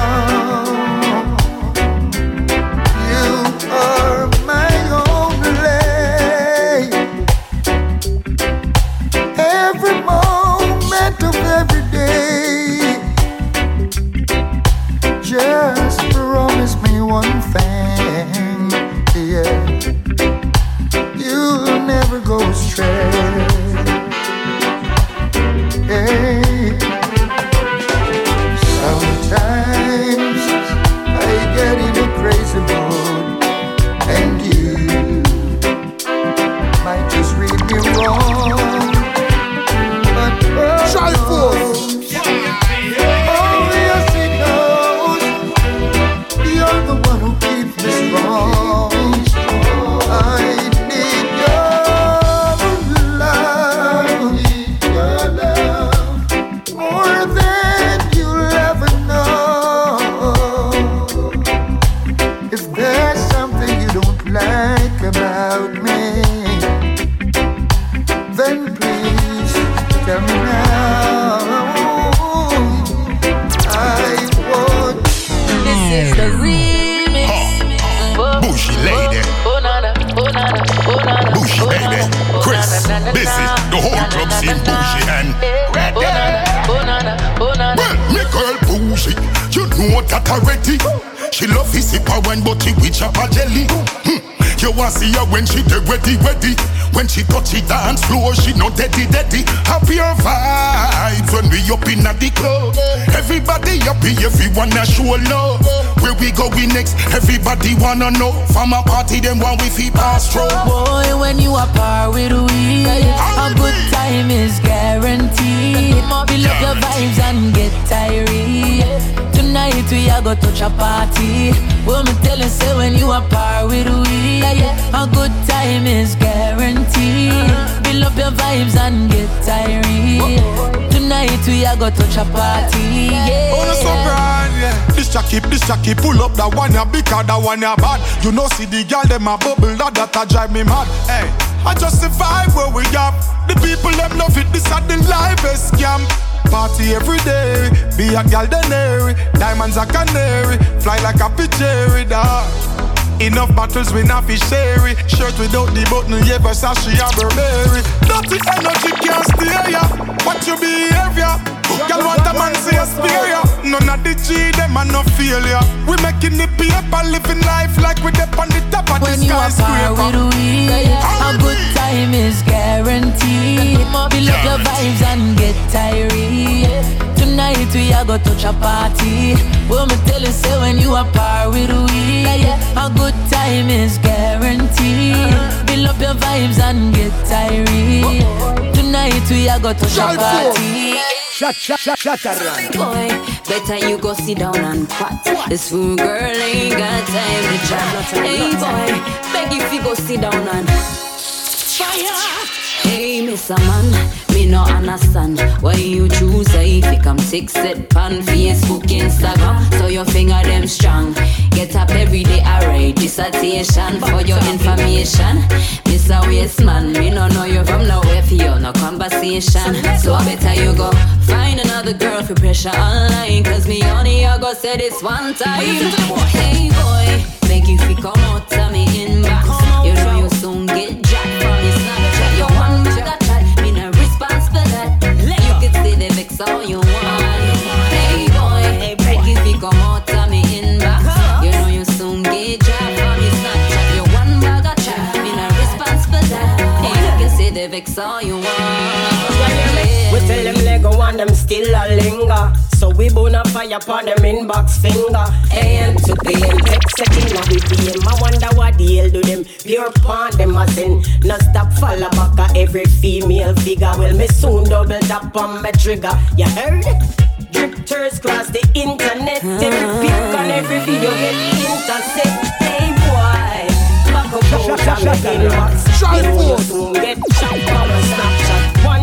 Everybody wanna know. From a party, them want we feel pass through. Boy, when you are par with we, a good time is guaranteed. Build up your vibes and get tired. Tonight we are go touch a party. Well, me tell you, say when you are par with we, a good time is guaranteed. Build up your vibes and get tired. Tonight we are go touch a party. Yeah. Oh, surprise, yeah. This Jackie, this Jackie, pull up that one ya bigger, that one ya bad. You know, see the girl them a bubble, that that a drive me mad. Hey, I just the vibe where we up. The people them love it. This are the livest scam. Party every day, be a gal denary, diamonds a canary, fly like a pigeon. Enough battles we not share it. Shirt without the button, yeah, Versace or Burberry. Dirty energy can't stay ya. What your behavior. Girl want a man say superior. None of the G them are no failure. We making the paper, living life like we dip on the top of When the you are skyscraper. far with we, a good time is guaranteed. Build up your vibes and get tired. Tonight we are go touch a party. When me tell you, say when you are par with we, a good time is guaranteed. Build up your vibes and get tired. Tonight we are go touch a party. Shut, shut, shut, shut. Boy, better you go sit down and quat. This fool girl ain't got time to chat. Hey boy, beg if you go sit down and fire. Hey, Mr. Man, me no understand why you choose if you come six set pan Facebook, Instagram, so your finger them strong. Get up every day, I write dissertation for your information. Mr. Waste man, me no know you from nowhere for your no conversation. So better you go find another girl for pressure online, cause me only I go say this one time. Hey boy, make you feel come out to me inbox. You vex all you want. We tell them Lego and them still a linger. So we burn a fire upon them inbox finger. AM to PM, text setting now we PM. I wonder what the hell do them pure porn them a sin. No stop follow back every female figure. Well, me soon double tap on my trigger. You heard? it tours cross the internet. Every pic on every video get intercept. Hey One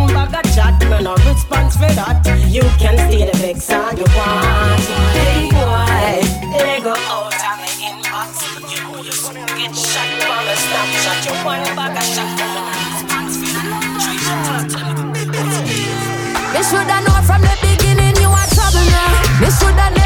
bag of chat, man, no response for that. You can stay the vex all you want. Hey boy, Lego out of my inbox. You know get shot on my Snapchat. You one bag of chat, man, no response for that. Me shoulda know from the beginning you are trouble now. Me shoulda never give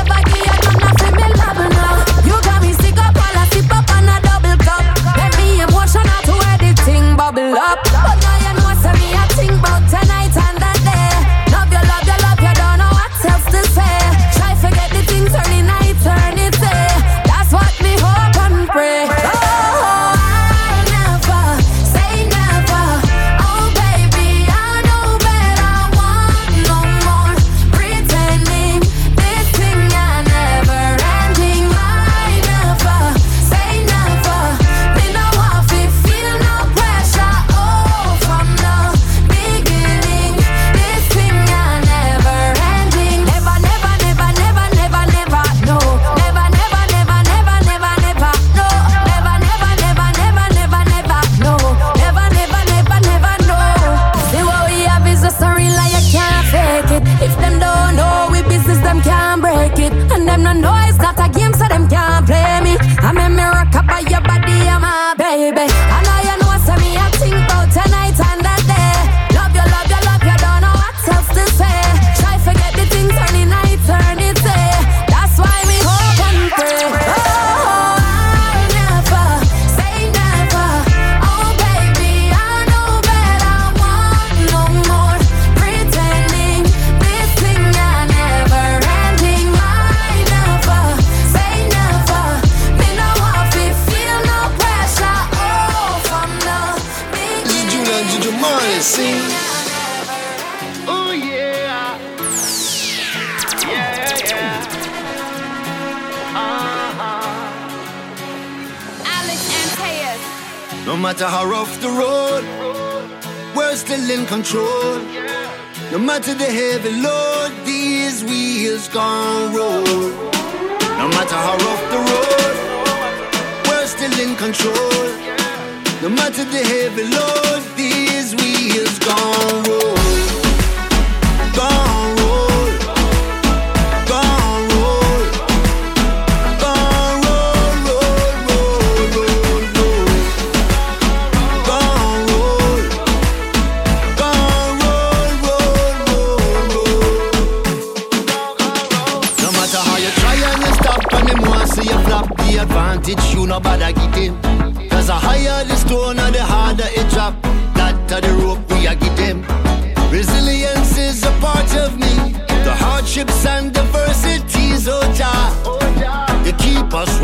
matter how rough the road, we're still in control. No matter the heavy load, these wheels gon' roll. No matter how rough the road, we're still in control. No matter the heavy load, these wheels gon' roll. bad git him. Cause a higher the stone and the harder it drop. That to the rope we are get him. Resilience is a part of me. The hardships and diversities oh ja you keep us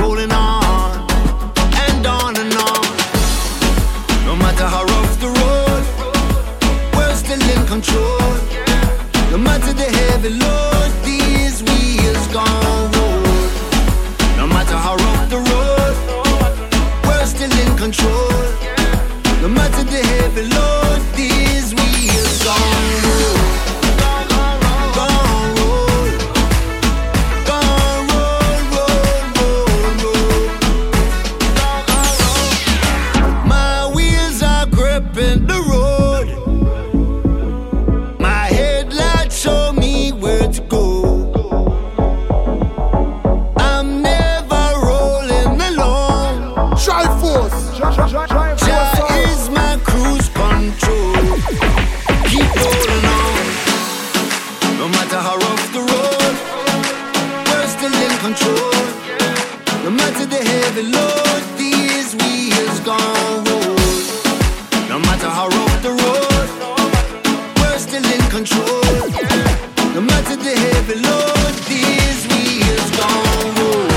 control. No matter the heavy load, these wheels gone roll.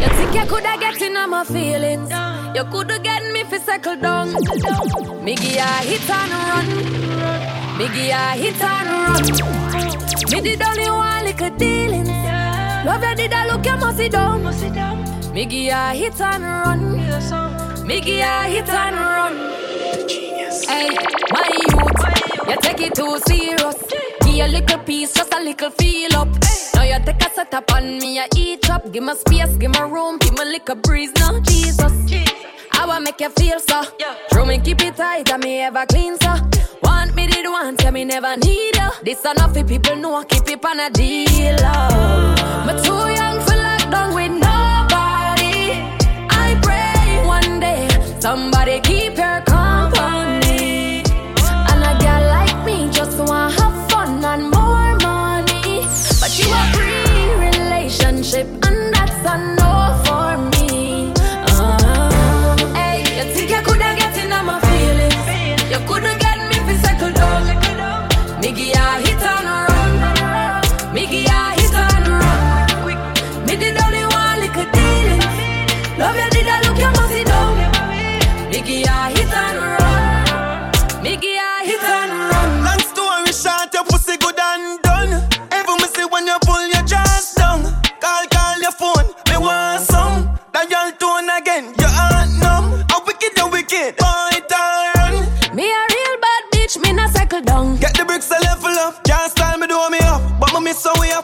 You think you coulda get in on my feelings? You coulda get me settle down. Give ya hit and run. Give ya hit and run. Me did only one little dealings. Love you did I look you must down. Give ya hit and run. Give ya hit and run. Hey, my youth, you take it too serious. Give a little piece, just a little feel up. Now you take a set up on me, I eat up. Give me space, give me room, give me a little breeze. Now Jesus, I want make you feel so. Throw me keep it tight, and me ever clean so. Want me did want, tell me never need you. This enough for people know, keep it on a deal. Oh. Me too young for lockdown with nobody. I pray one day somebody keep company. Pre-relationship bricks a level up. Can't style me, do me up. But me miss so we a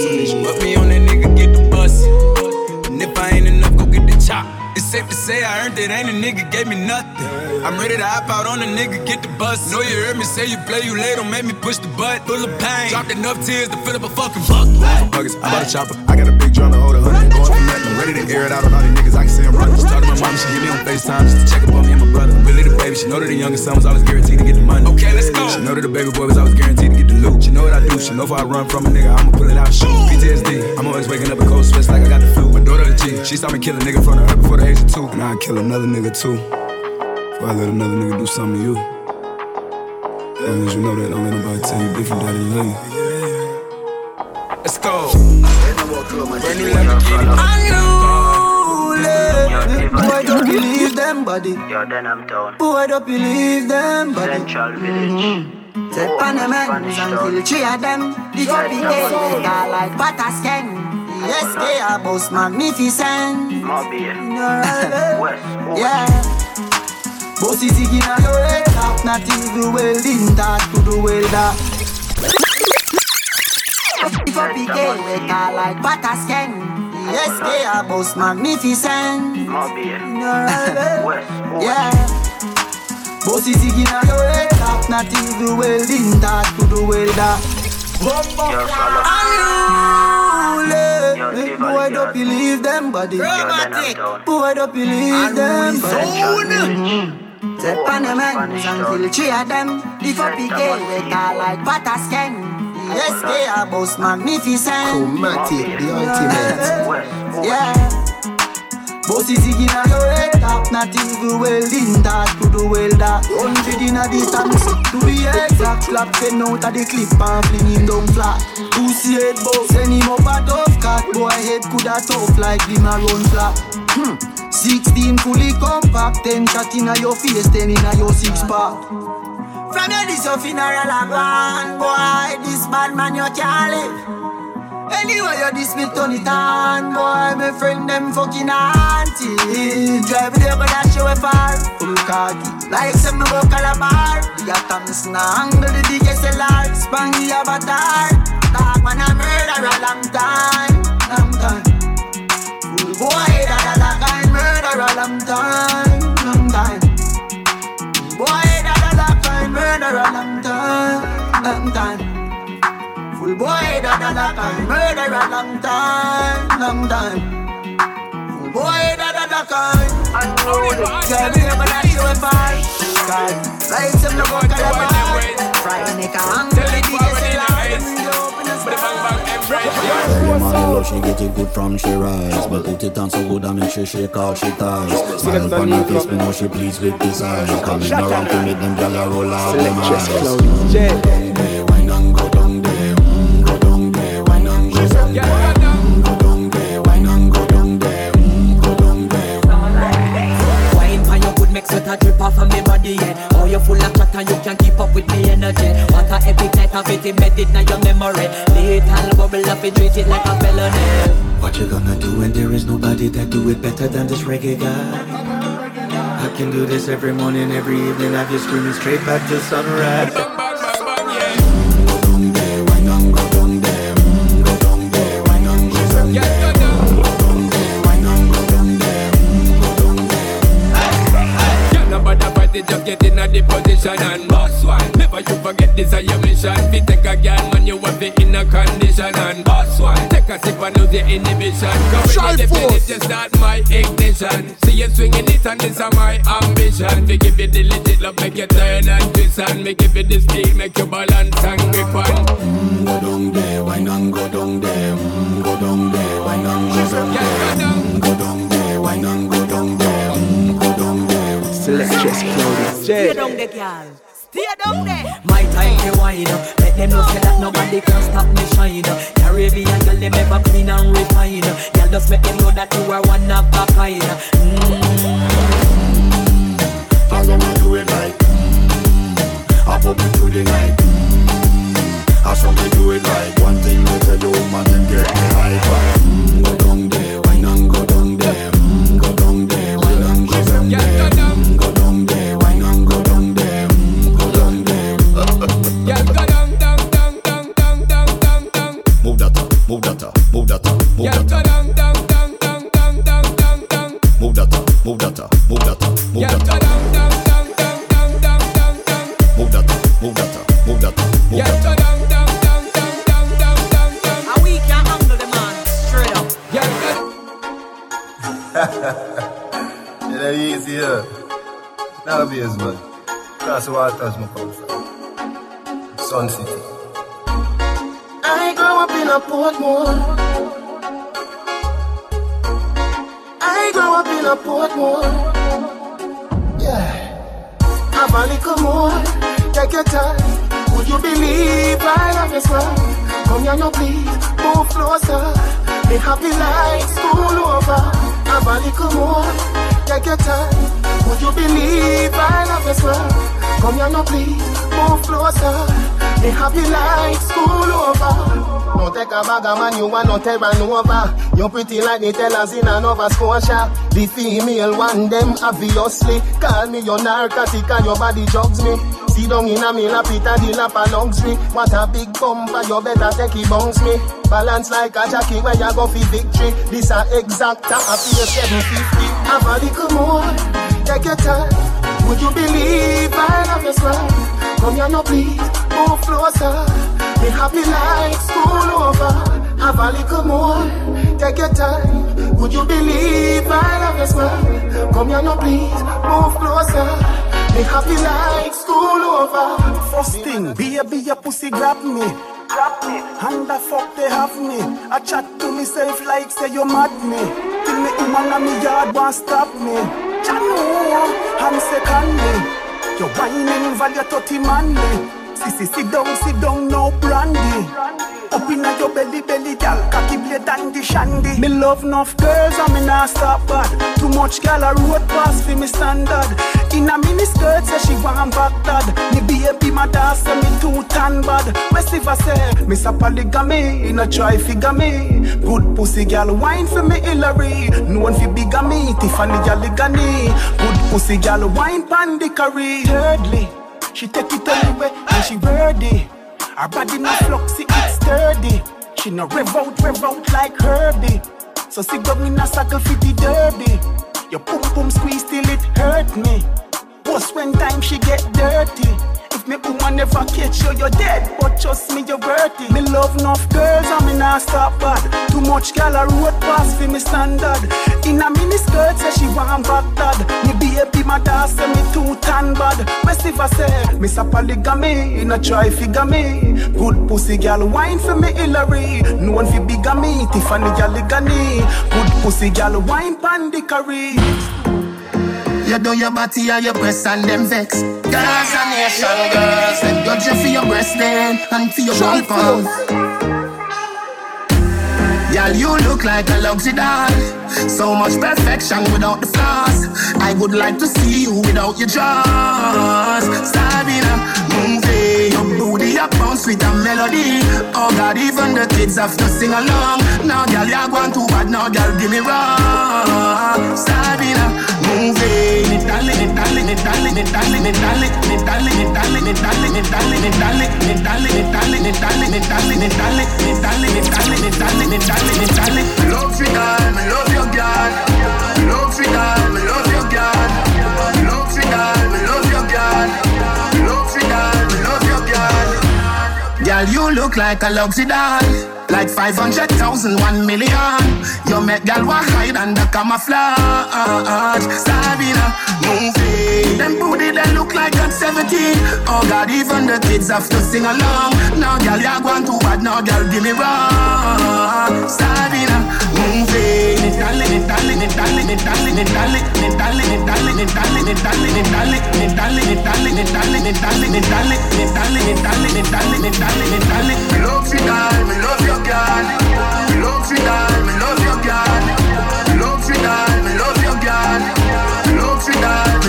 So bitch, me on that nigga, get the bus. And if I ain't enough, go get the chop. It's safe to say I earned it, ain't a nigga gave me nothing. I'm ready to hop out on a nigga, get the bus. Know you heard me say you play, you late, don't make me push the butt. Full of pain, dropped enough tears to fill up a fucking bucket. Buckets, I bought a chopper. I got a big drum to hold a hundred. Going for nothing, I'm ready to air it out all these niggas. I can see I'm running. Just talk to my mom, she hit me on FaceTime just to check up on me and my brother. Really the baby, she know that the youngest son was always guaranteed to get the money. Okay, let's go. She know that the baby boy was always guaranteed to get the loot. She know what I do, she know if I run from a nigga, I'ma pull it out, shoot. PTSD, I'm always waking up in cold sweats like I got the flu. My daughter a G, she saw me kill a nigga in front of her before the age of two. And I'd kill another nigga too. Before I let another nigga do something to you. long as you know that, don't let nobody tell you different love you. Let's go. Boy, don't believe them body. Yo, then I'm down. Boy, don't believe them body. Central Village. Take Panamans and kill three of them. The copy gay with all like Patascan. Yes, they are both magnificent. Yeah. Bossy zig in a head top, nothing do well in that to do well that. If a big gay with all like Patascan. Yes, they are both magnificent. Yeah. Bossy zig in a your head top, nothing do well in that to do well that. Unruly. Boy, don't believe them body. Boy, don't believe them body. Take Panamans and kill three of them. If a PK with all like Patascan. Yes, they are both magnificent. Chromatic, the ultimate. Yeah. Bossy zig in a your head top, nothing do well in that to well that. Hundred in a distance, to be exact, clap pen out of the clip and fling him down flat. Pussy head bow, send him up a tough cat. Boy head coulda tough like him a run flat. Hmm. Sixteen fully compact, ten shot in a your face, ten in a your six pack. From your this your funeral a gone, boy. This bad man you can't live. Anyway, you this me turn it on, boy. My friend them fucking auntie. Drive there, but that show far. Full khaki, like some me go calabar. The atoms na angle the biggest LR. Spangy avatar. Dark man a murder a long time, long time. Full boy, that a la kind murder a long time. Long time. Full boy, da da da kind murder a long time, long time. Full boy, da da da kind. Tell love, she get it good from she rise But put it on so good I make she shake out she ties Smile on her face, me know she pleased with this eye Coming around to make them gyal a roll out them eyes there, wine and go down there Go down go down yeah. Full of chat and you can't keep up with me energy. What a epic night of it embedded in your memory. Little bubble up and treat it like a felony. What you gonna do when there is nobody that do it better than this reggae guy? I can do this every morning, every evening. I have you screaming straight back to sunrise. It, just get in a the position and boss one. Never you forget this is your mission. Fi take a girl, man, you have it in a condition and boss one. Take a sip and lose the inhibition. Come when you dip in it, you start my ignition. See you swinging it and this is my ambition. We give you the legit love, make you turn and twist and me give you the speed, make you balance and grip on. Mm, go down there, wine and go down there. Mm, go down there, wine and go down there. Mm, go down there, wine and go Select just Cloudy Stay down there, girl. Stay down there. My time to wine up. Let them know say that nobody can stop me shine. Caribbean girl, them ever clean and refine. Girl, just make them know that you are one of a kind. Mm. All I'ma do it like mm, I pop it through the night mm, I saw me do it like One thing me tell you man and get me hyper mm, Go down there, Sun City. I grew up in a Portmore. I grew up in a Portmore. Yeah. Have a little more. take your time. Would you believe I love this world? Come here, no please, move closer. The happy life, school over. Have a little more, take your time. Would you believe I love this world? Come here, no please, move closer. The happy life, school over. No take a bag of man, you want no terra nova. You pretty like the tellers in a Nova Scotia. The female one, them obviously. Call me your narcotic and your body drugs me. See down in a me lap, it a the lap of luxury. What a big bumper, you better take it bounce me. Balance like a jockey where you go for victory. This a exact, I feel 750. Have a little more, take your time. Would you believe I love you swell? Come here, no please, move closer. The happy life, school over. Have a little more, take your time. Would you believe I love you swell? Come here, no please, move closer. The happy life, school over. First thing, baby, your pussy grab me. Grab me. And the fuck they have me. I chat to myself like say you mad me. Till me woman on me yard won't stop me. Chano, and second me. you're whining value 30 manly. Sissy, sit down, sit down, no brandy. Up inna your belly, belly, gal, cocky blade and the shandy. Me love enough girls, and me nah stop bad. Too much gal a road pass for me standard. Inna mini skirt, say she want back dad. Me baby, my dad say me too tan bad. If I say, me sa polygamy, in a try figure me. Good pussy gal, wine for me Hillary. No one fi bigger me, Tiffany Galligani. Good pussy gal, wine pan. Thirdly, she take it anyway and she ready. Her body no fluxy, it's sturdy. She no rev out, rev out like Herbie. So sit got me a circle for the derby. Your pum pum squeeze till it hurt me. Post when time she get dirty. If me woman never catch you, you're dead. But trust me, you're worth it. Me love enough girls, me nah stop bad. Too much gal a road pass for me standard. In a mini skirt, say she want back dad. Me baby, my dad say me too tan bad. West if I say, me sa polygamy, in a try figure me. Good pussy gal, wine for me Hillary. No one fi bigger me, Tiffany Galligani. Good pussy gal, wine pan curry. You do your body and your breasts and them vex. Girls and nation girls, them judge you for your breast then and for your bum Girl, you look like a luxury doll. So much perfection without the flaws. I would like to see you without your jaws. Sabina, mm, move it. Your booty up bounce with a melody. Oh God, even the kids have to sing along. Now, girl, you're going too bad. Now, girl, give me wrong. Sabina, move love love your girl. Love your girl. Love Girl, you look like a luxury doll. Like 500,000, 1 million. You make girl walk hide under camouflage. Sabina, move it. Them booty that look like I'm 17. Oh God, even the kids have to sing along. Now, girl, you're going too bad. Now, girl, give me wrong. Sabina, love your girl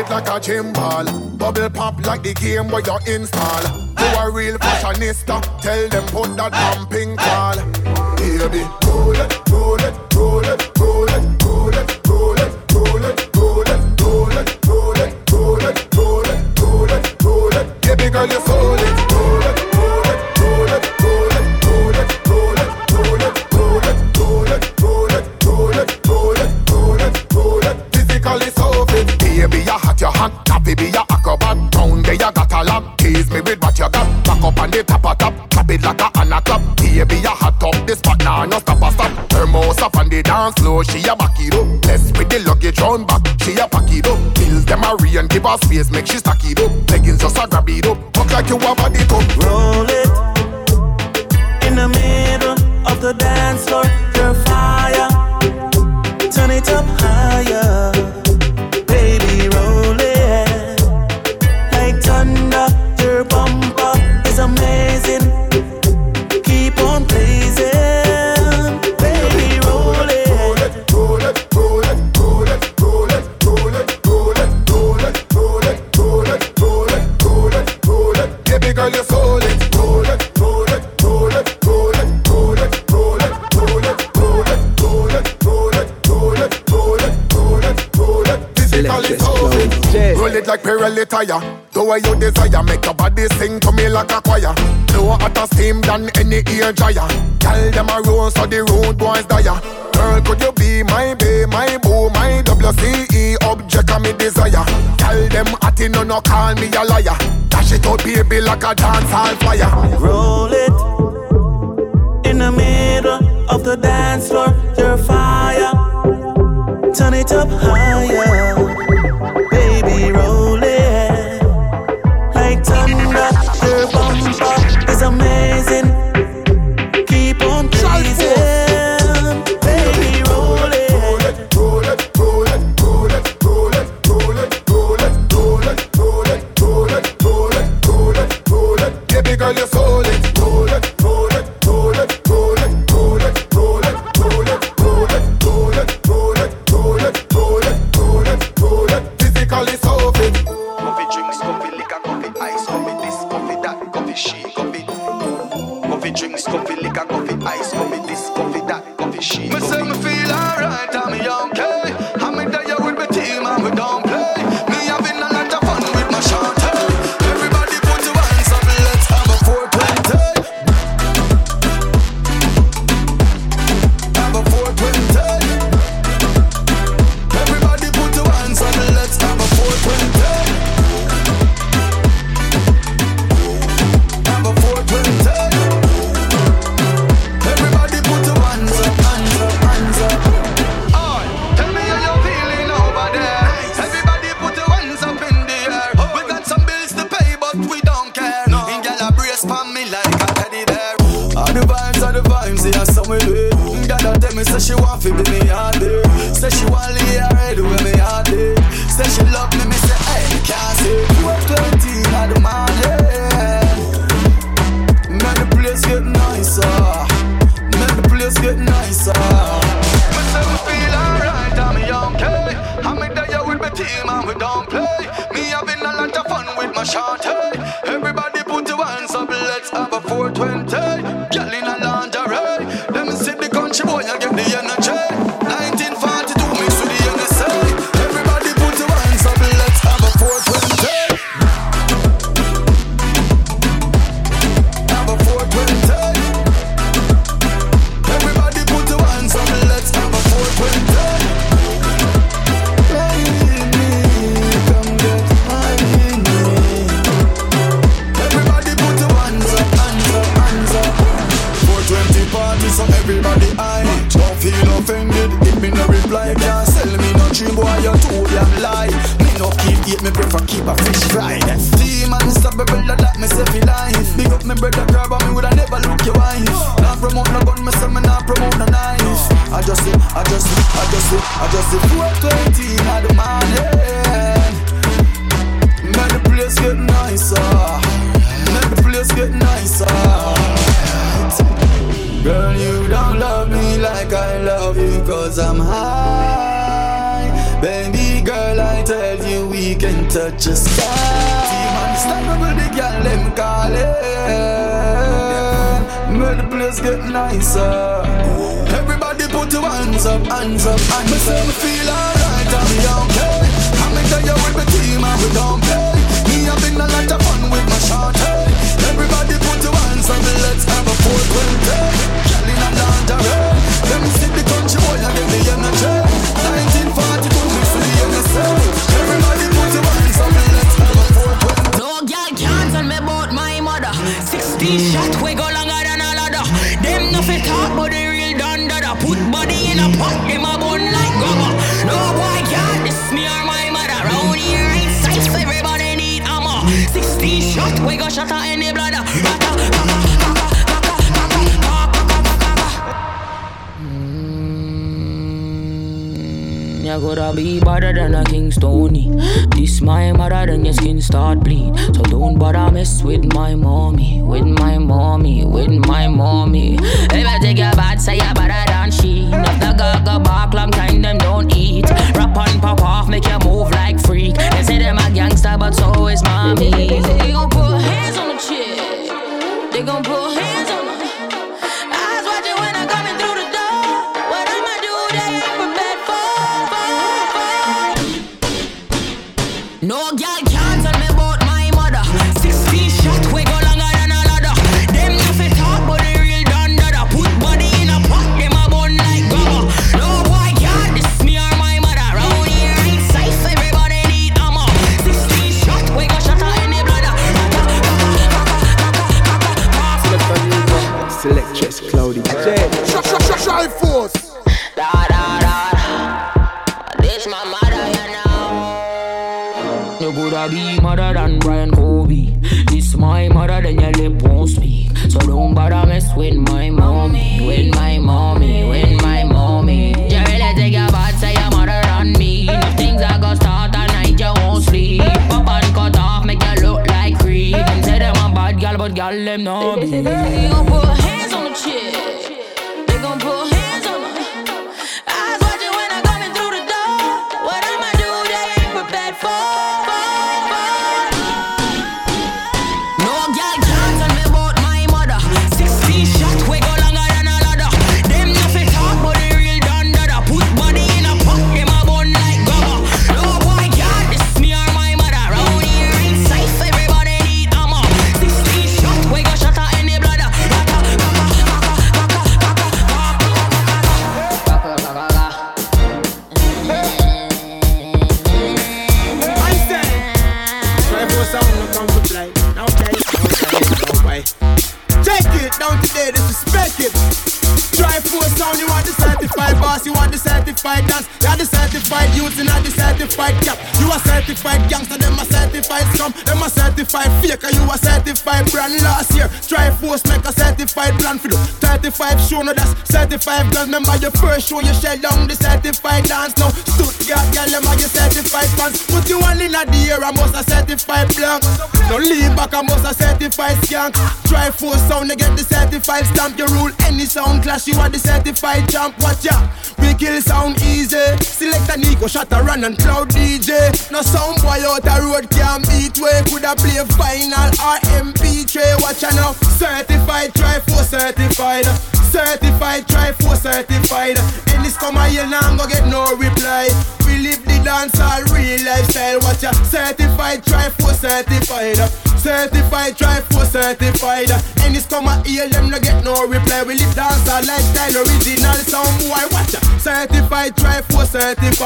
it like a ball. Bubble pop like the game where you install. You a real fashionista. Tell them put that pumping call. Baby, roll it, roll it, roll it, roll it, roll it, roll it, roll it, roll it, roll it, roll it, roll it, roll it, roll it. Baby girl, you sold it, Baby you hot your hand Happy be your acrobat Down there you got a lot Tease me with what you got. Back up on the top of top Drop it like a anna club Baby you hot up This spot now no stop a stop Thermos up on the dance floor She a back it up. Less with the luggage round back She a pack it up. Bills them a re and give her space Make she stack it up. Leggings just a grab it up Fuck like you a body top Roll it In the middle of the dance floor. like Pirelli tire. Do what you desire make your body sing to me like a choir. No other steam than any ear dryer. Tell them a roll so the road boys dire Girl could you be my babe, my boo, my WCE object of me desire? Tell them I no no call me a liar. Dash it out baby like a dancehall fire. Roll it In the middle of the dance floor, you're fire. Turn it up higher.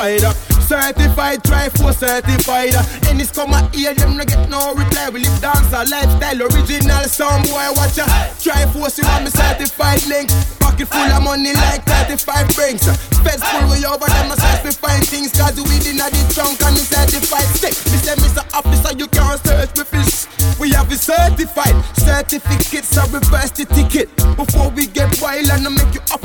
Certified. Certified, try for certified. And this come here, them no get no reply. We live dance all lifestyle, original sound boy. Watch out, try force you want me certified link. Pocket full of money like 35 rings. Feds full way over them, I certify things. Cause we did in the trunk and the certified stick. Me say, Mr. Officer, you can't search me fish. We have it certified. Certificates are reverse the ticket. Before we get wild and make you happy,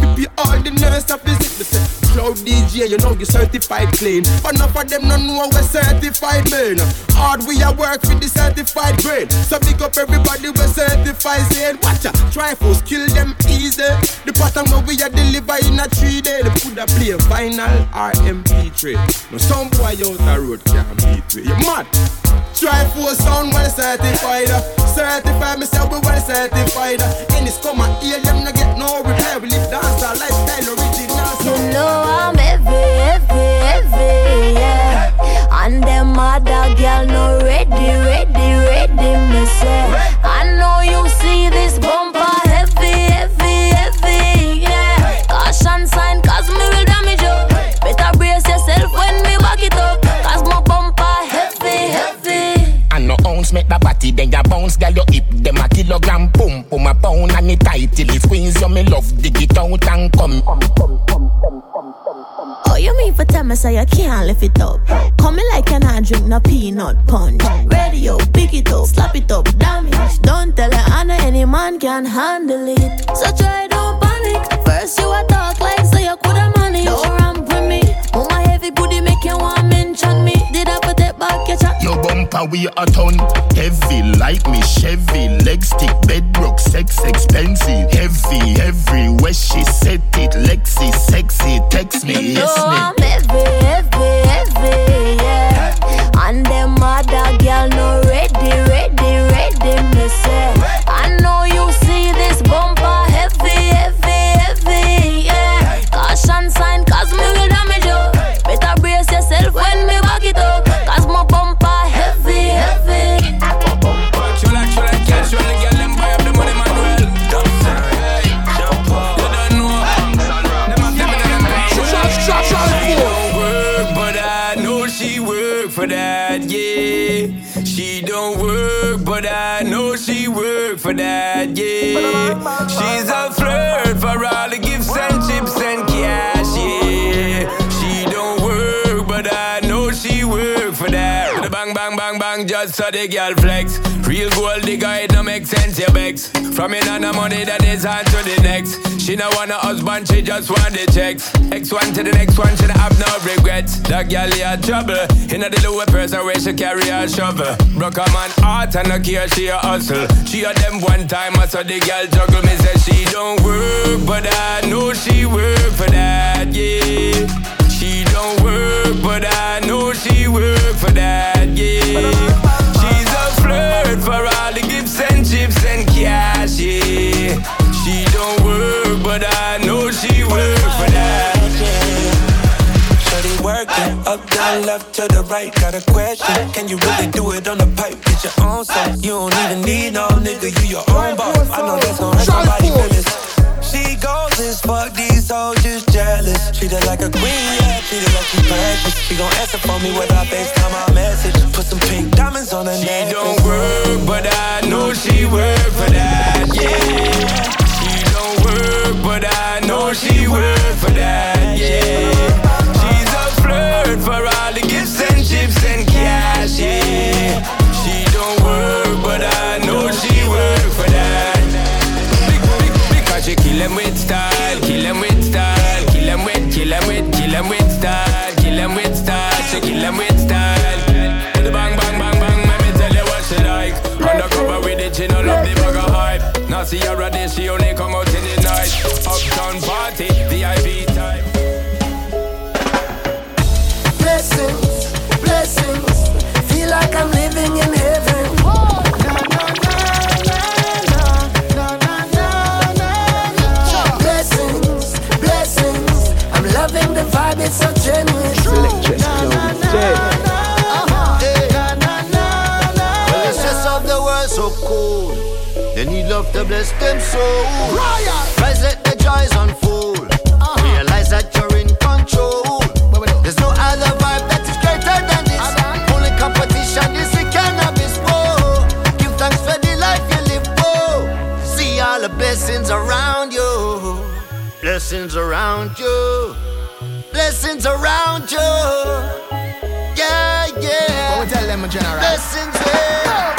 DJ, you know you certified clean. But enough of them don't know we're certified man. Hard we are work for the certified grade. So big up everybody we're certified saying, watch out, force, kill them easy. The pattern where we are deliver in a three day. They could have play final RMP3. No some boy out the road can't beat me. You mad? Try for sound well certified. Certified, myself we well certified. And it's come hear them no get no reply. We live dance our lifestyle original. You know I'm And them other girl no ready, ready, ready, me say. I know you see this bumper heavy, heavy, heavy, yeah. Caution sign, cause me will damage you. Better brace yourself when me back it up. Cause my bumper heavy, heavy. And no ounce make the body, then ya bounce, girl, your hip, them a kilogram, boom, boom, a pound, and it tight till it squeeze, you me love, me say you can't lift it up. Coming like an I drink no peanut punch. Radio pick it up slap it up damage. Don't tell her Anna any man can handle it. So try don't panic. First you are talk like say so you could have money or run for me. Oh my heavy booty make you want mention me. Did I put it back your chat? Your bumper we are ton. Heavy like me Chevy. Leg stick bed so the girl flex. Real gold digger, it no make sense, your begs. From in on the money that is on to the next. She no want a husband, she just want the checks. X one to the next one, she have no regrets. That girl had trouble. In the lower person where she carry a shovel. Broke a man heart and no care, she a hustle. She a them one time, I saw the girl juggle. Me say she don't work, but I know she work for that, yeah. She don't work, but I know she work for that, yeah. Flirt for all the gifts and chips and cash, yeah. She don't work, but I know she work for that, Shorty working up, down, left to the right. Got a question? Can you really do it on the pipe? Get your own song. You don't even need no nigga. You your own boss. I know that's gonna somebody feelings. She goes as fuck these just jealous. Treat her like a queen, yeah. Treat her like she precious. She gon' answer for me with her FaceTime my message. Put some pink diamonds on her She don't work, but I know she work for that, yeah. She don't work, but I know she work for that, yeah. She's a flirt for chick he with style love to bless them soul. Rise, let the joys unfold. Realize that you're in control. There's no other vibe that is greater than this. Only competition is the cannabis. Whoa. Give thanks for the life you live. Whoa. See all the blessings around you. Blessings around you. Blessings around you. Yeah, yeah. Tell them, General? Blessings, yeah.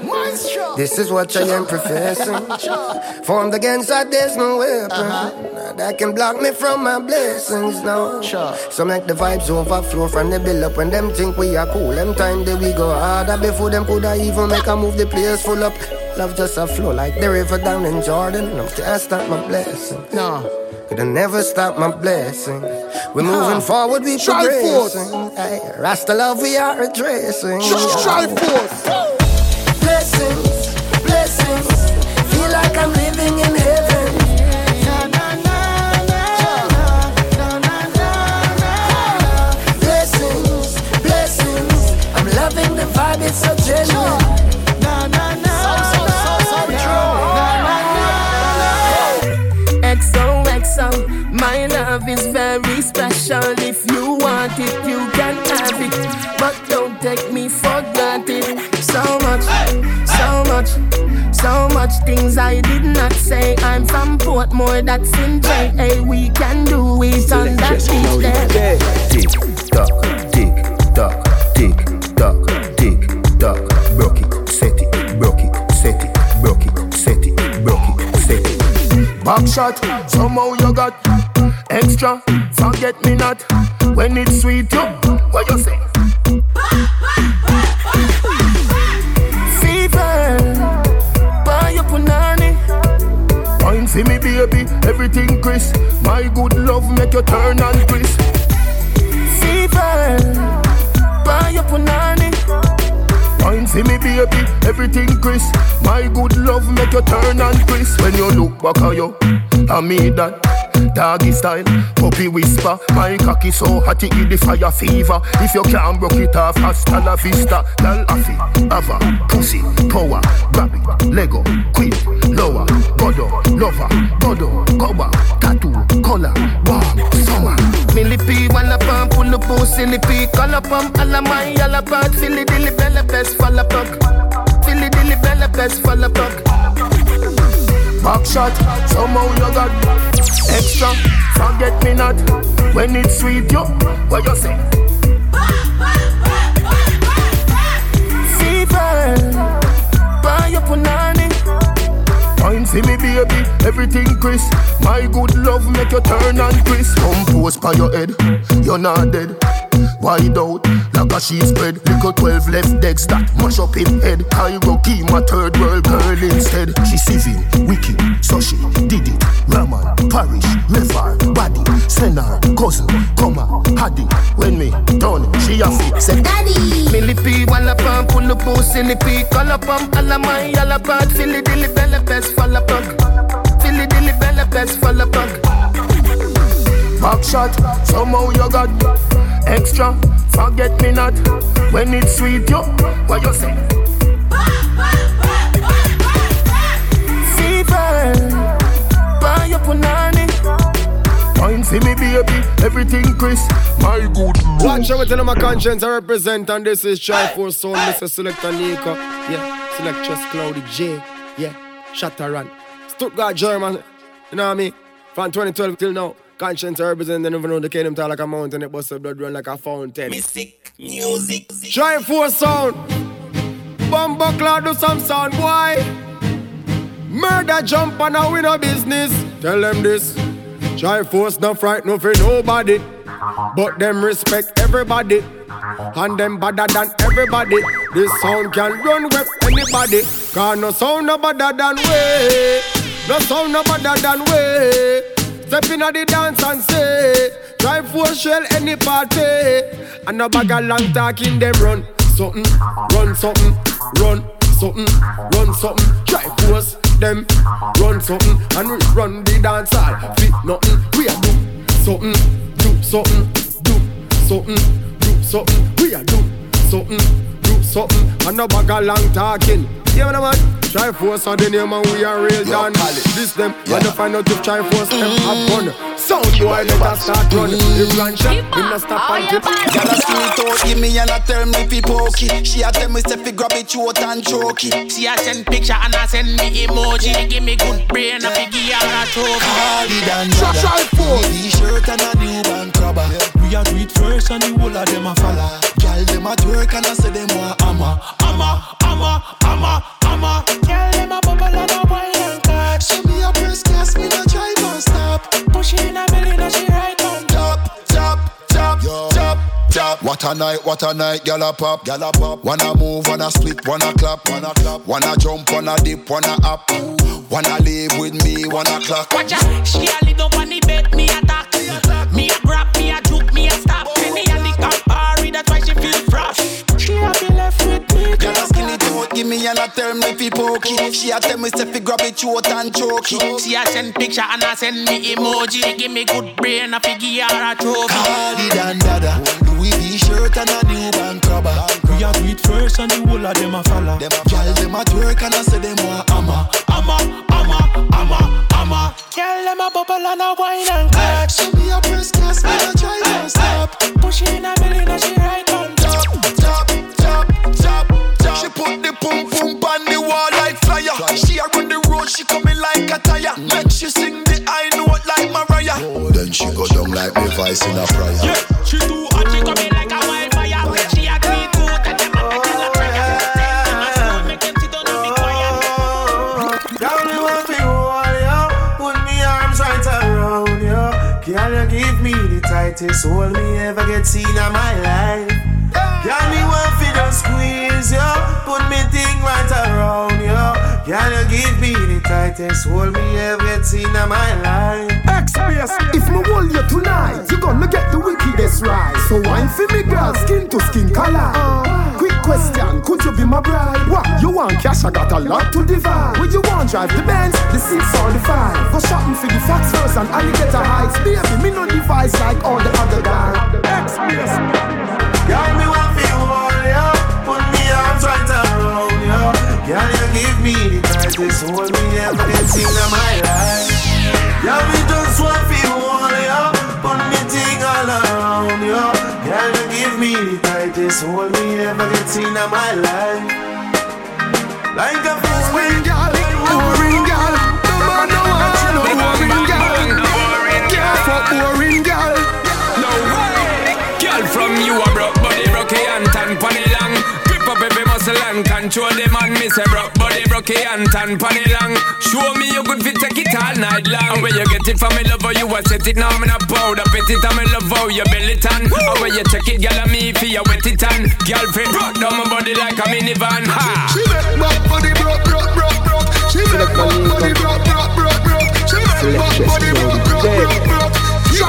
This is what I am professing. Formed against that, there's no weapon that can block me from my blessings. No. So make the vibes overflow from the build up when them think we are cool. Them time that we go harder before them could I even make a move the place full up. Love just a flow like the river down in Jordan. No, can't stop my blessing. No. Coulda never stop my blessing. We're moving forward, we progressing. Hey, Rasta love, we are addressing. Strive forth. Blessings, blessings i'm loving the vibe it's so genuine. My love is very special. If you want it you can have it. But don't take me for granted. So much much, so much things I did not say. I'm from Portmore, that's in J. Hey, we can do it on that beach there. Tick tock, tick tock, tick tock, tick tock. Broke it, set it, broke it, set it, broke it, set it, broke it, set it. Back shot, somehow you got extra. Forget me not when it's sweet. You, what you say? For me, baby, everything crisp. My good love make you turn and crisp. Fever, buy your punani. Wine for me, baby, everything crisp. My good love make you turn and crisp. When you look back at you, I mean that. Doggy style, puppy whisper. My cocky so hot it the fire fever. If you can't broke it off, hasta la vista. Girl, affy, ava, pussy, power, grab it, Lego, quick, lower, godo, lover, godo, cover, tattoo, color, warm, summer. Millipede, walla pump, pull up, lippy, color pump, alla my, alla part, silly dilly, bella best, fall apart. Silly dilly, bella best, fall apart. Back shot, somehow you got extra. Forget me not when it's sweet, yo. What you say? Wine for me, baby, everything crisp. My good love make you turn and crisp. Compose by your head, you're not dead. Wide out, like a sheet spread. Little 12 left decks that mash up in head. Cairo key, my third world girl instead. She civil, wicked, so she did it. Raman, parish, river, body, senar, cousin, comma, haddy. When me done, she a fit, say daddy. Millipede, walla pump, pull up, pussy, lippy, color um, pump, alla my, alla bad, filly dilly, bella best, fall apart. Filly dilly, bella best, fall apart. Back shot, somehow you got extra. Forget me not when it's sweet, yo. What you say? For me, baby, everything Chris My good. Watch out with my conscience I represent, and this is Try for Soul, Mr. Selector Nico. Yeah, Selectress Cloudy J. Yeah, Shataran. Stuttgart, German. You know what I mean? From 2012 till now. Conscience represent, they never know the kingdom tall like a mountain, it bust the blood run like a fountain. Music, music. Try for sound. Bumbo cloud do some sound, boy. Murder jump and a win a business. Tell them this. Try force no fright no for nobody. But them respect everybody. And them better than everybody. This sound can run with anybody. Cause no sound no better than way. No sound no better than way. Step in the dance and say, try for shell any party. And no bag of long talking them run something, run something, run something, run something. Try force them, run something, and we run the dance hall. Fit nothing, we a do something, do something, do something, do something. We a do something, something, and no bag of long talking. Yeah, man, man. Try force on the name and we are real done. This them, yeah. when you find out if try force them have fun. Sound boy, let us start run. If run mm-hmm. shot, him no stop and tip. Gyal a skin it out, give me and a tell me fi pokey. She a tell me say fi grab it short and choke it. She a send picture and a send me emoji. Give me good brain, a fi give her a trophy. Call it and Try force. T-shirt and a new band crabber. We a do it first and the whole of them a follow. Gyal them a twerk and a say them want hammer, hammer, hammer, hammer, hammer. Girl, them a bubble and a wine and catch. She me a press gas, me no try not stop. Push it in a belly, now she right on top, top, top, top, top. What a night, what a night, gyal a pop, gyal a pop. Wanna move, wanna split, wanna clap, wanna clap. Wanna jump, wanna dip, wanna up. Wanna live with me, wanna clock. Watch out, she a lit up on the bed, me attack. Me a give me and a tell me fi pokey. She a tell me say fi grab it short and choke it. She a send picture and a send me emoji. Give me good brain, a fi give her a trophy. Call it and dada. Louis V shirt and a new band crabber. We a do it first and the whole of them a follow. Them a gyal them a twerk and I say them want hammer, hammer, hammer, hammer, hammer. Girl, them a bubble and a wine and catch. She be a breast gas, man, I try to stop. She coming like a tire. Make she sing the I know note like Mariah. Then she go down like me vice in a prayer. Yeah, she too hot, she coming like a wildfire. She a green coat and them a tell her prayer. Them a start make them sit down and be quiet. Girl, me want to hold you, put me arms right around you. Girl, you give me the tightest hold me ever get seen in my life. Girl, me want to just squeeze you, put me thing right around you. Girl, you give me the tightest hold me ever get seen in my life. X-Space, if me hold you tonight, you gonna get the wickedest right. So wine for me, girl, skin to skin color. Quick question, could you be my bride? What you want cash? I got a lot to divide. Would you want drive the Benz, the seats or the five? Go shopping for the Fox first and alligator heights. Baby, me no device like all the other guys. X-Space. Girl, me want Girl, you give me the tightest hold me ever get seen in my life. Girl, me just want to hold you, put me thing all around you. Girl, you give me the tightest hold me ever get seen in my life. Like a first Boring girl, every muscle and control the man. Me say broke body, rocky and tan panny long. Show me you good fit take it all night long. Where you get it from me love how you a set it now me not proud of it. It and me love how you belly tan. Or where you take it, girl and me for you wet it on. Girl fit broke down my body like a minivan. Ha. She make my body broke, broke, broke, broke. She make my body broke, broke, broke, broke. She make my body broke, broke, broke, broke. Make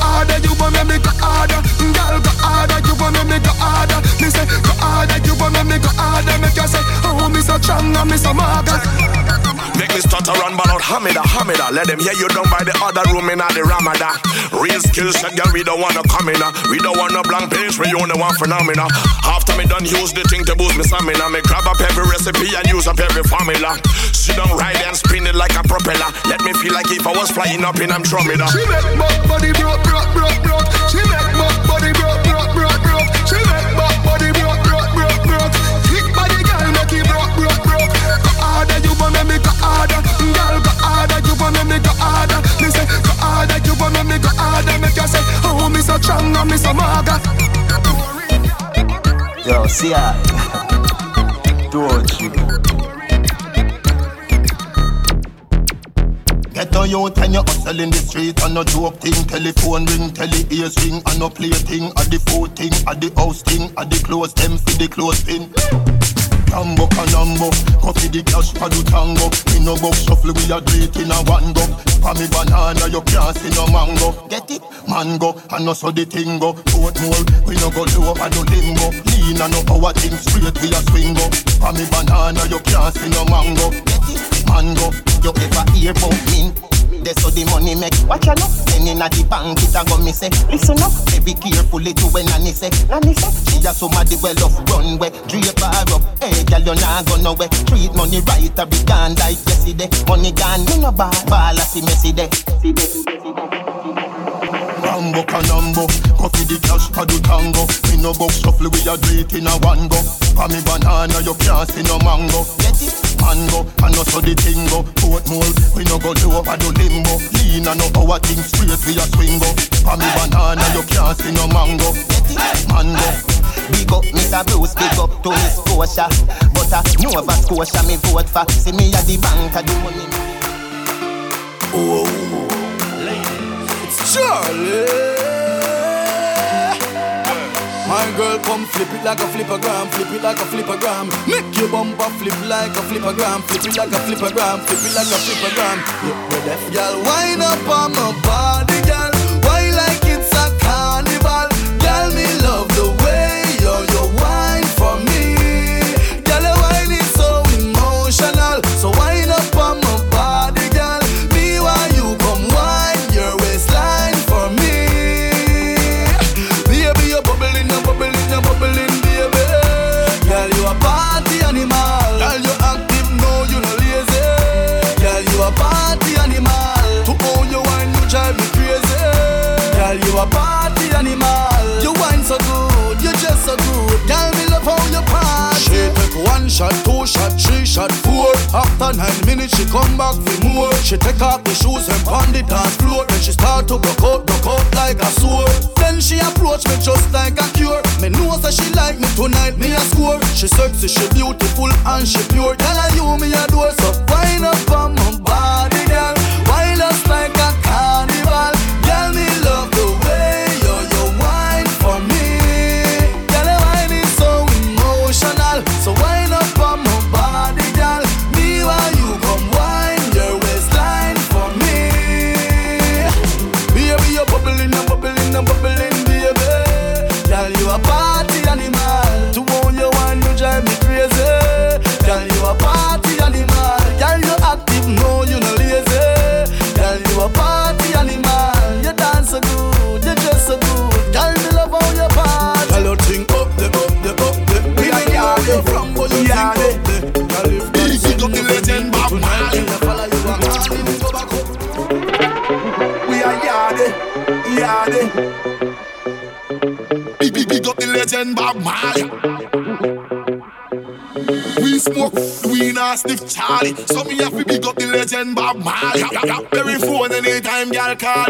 harder, you want me go harder. Girl go harder, you want me go harder. Me say go harder, you want me go harder. Make you say, oh me so strong and me so. Make me stutter and ball out Hamida, Hamida. Let them hear you down by the other room in the Ramada. Real skill set, girl, we don't wanna come in. uh. We don't wanna blank page, we only want phenomena. After me done use the thing to boost me stamina, me grab up every recipe and use up every formula. Sit down, ride and spin it like a propeller. Let me feel like if I was flying up in Andromeda. She make my body broke, broke, broke, broke. She make harder, you want me go harder. Girl go harder, you want me go harder. Me say go harder, you want me go harder. Make you say, oh me so strong and me so maga. Yo, see ya. Don't you? Get a youth and you hustle in the street and no joke thing. Telephone ring, tele ears ring and no play thing. At the food thing, at the house thing, at the clothes them for the clothes pin. Tambo canambo, coffee the cash for the tango. Me no box shuffle, we a it in a one go. For me banana, you can't see no mango. Get it? Mango, and no so the thing go. Foot more, we no go low and no limbo. Lean and no power thing straight, we a swing go. For me banana, you can't see no mango. Get it? Mango, you ever hear about me? That's how the money make. Watch out, no. Then inna the bank, it a go me say. Listen up, be carefully to when nanny say. Nanny say, she a somebody well off runway. Drape her up, hey girl, you nah go nowhere. Treat money right, a be gone like yesterday. Money gone, me no ball, ball a see messy day. See day, see day, see day. Rambo canambo, coffee the cash for the tango. Me no box shuffle, we a do it in a one go. For me banana, you can't see no mango. Get it? Mango, and no so the thing go. Portmore, we no go low over the limbo. Lean and no power thing straight, we a swing go. For me banana, you can't see no mango. Get it? Mango. Big up Mr. Bruce, big up to Miss Scotia. But uh, Nova Scotia me vote for. See me at the bank, I do money. Oh, It's Charlie. My girl, come flip it like a flippergram, flip it like a flippergram. Make your bumper flip like a flippergram, flip it like a flippergram, flip it like a flippergram. Yeah, we're deaf, girl. Wind up on my body, girl.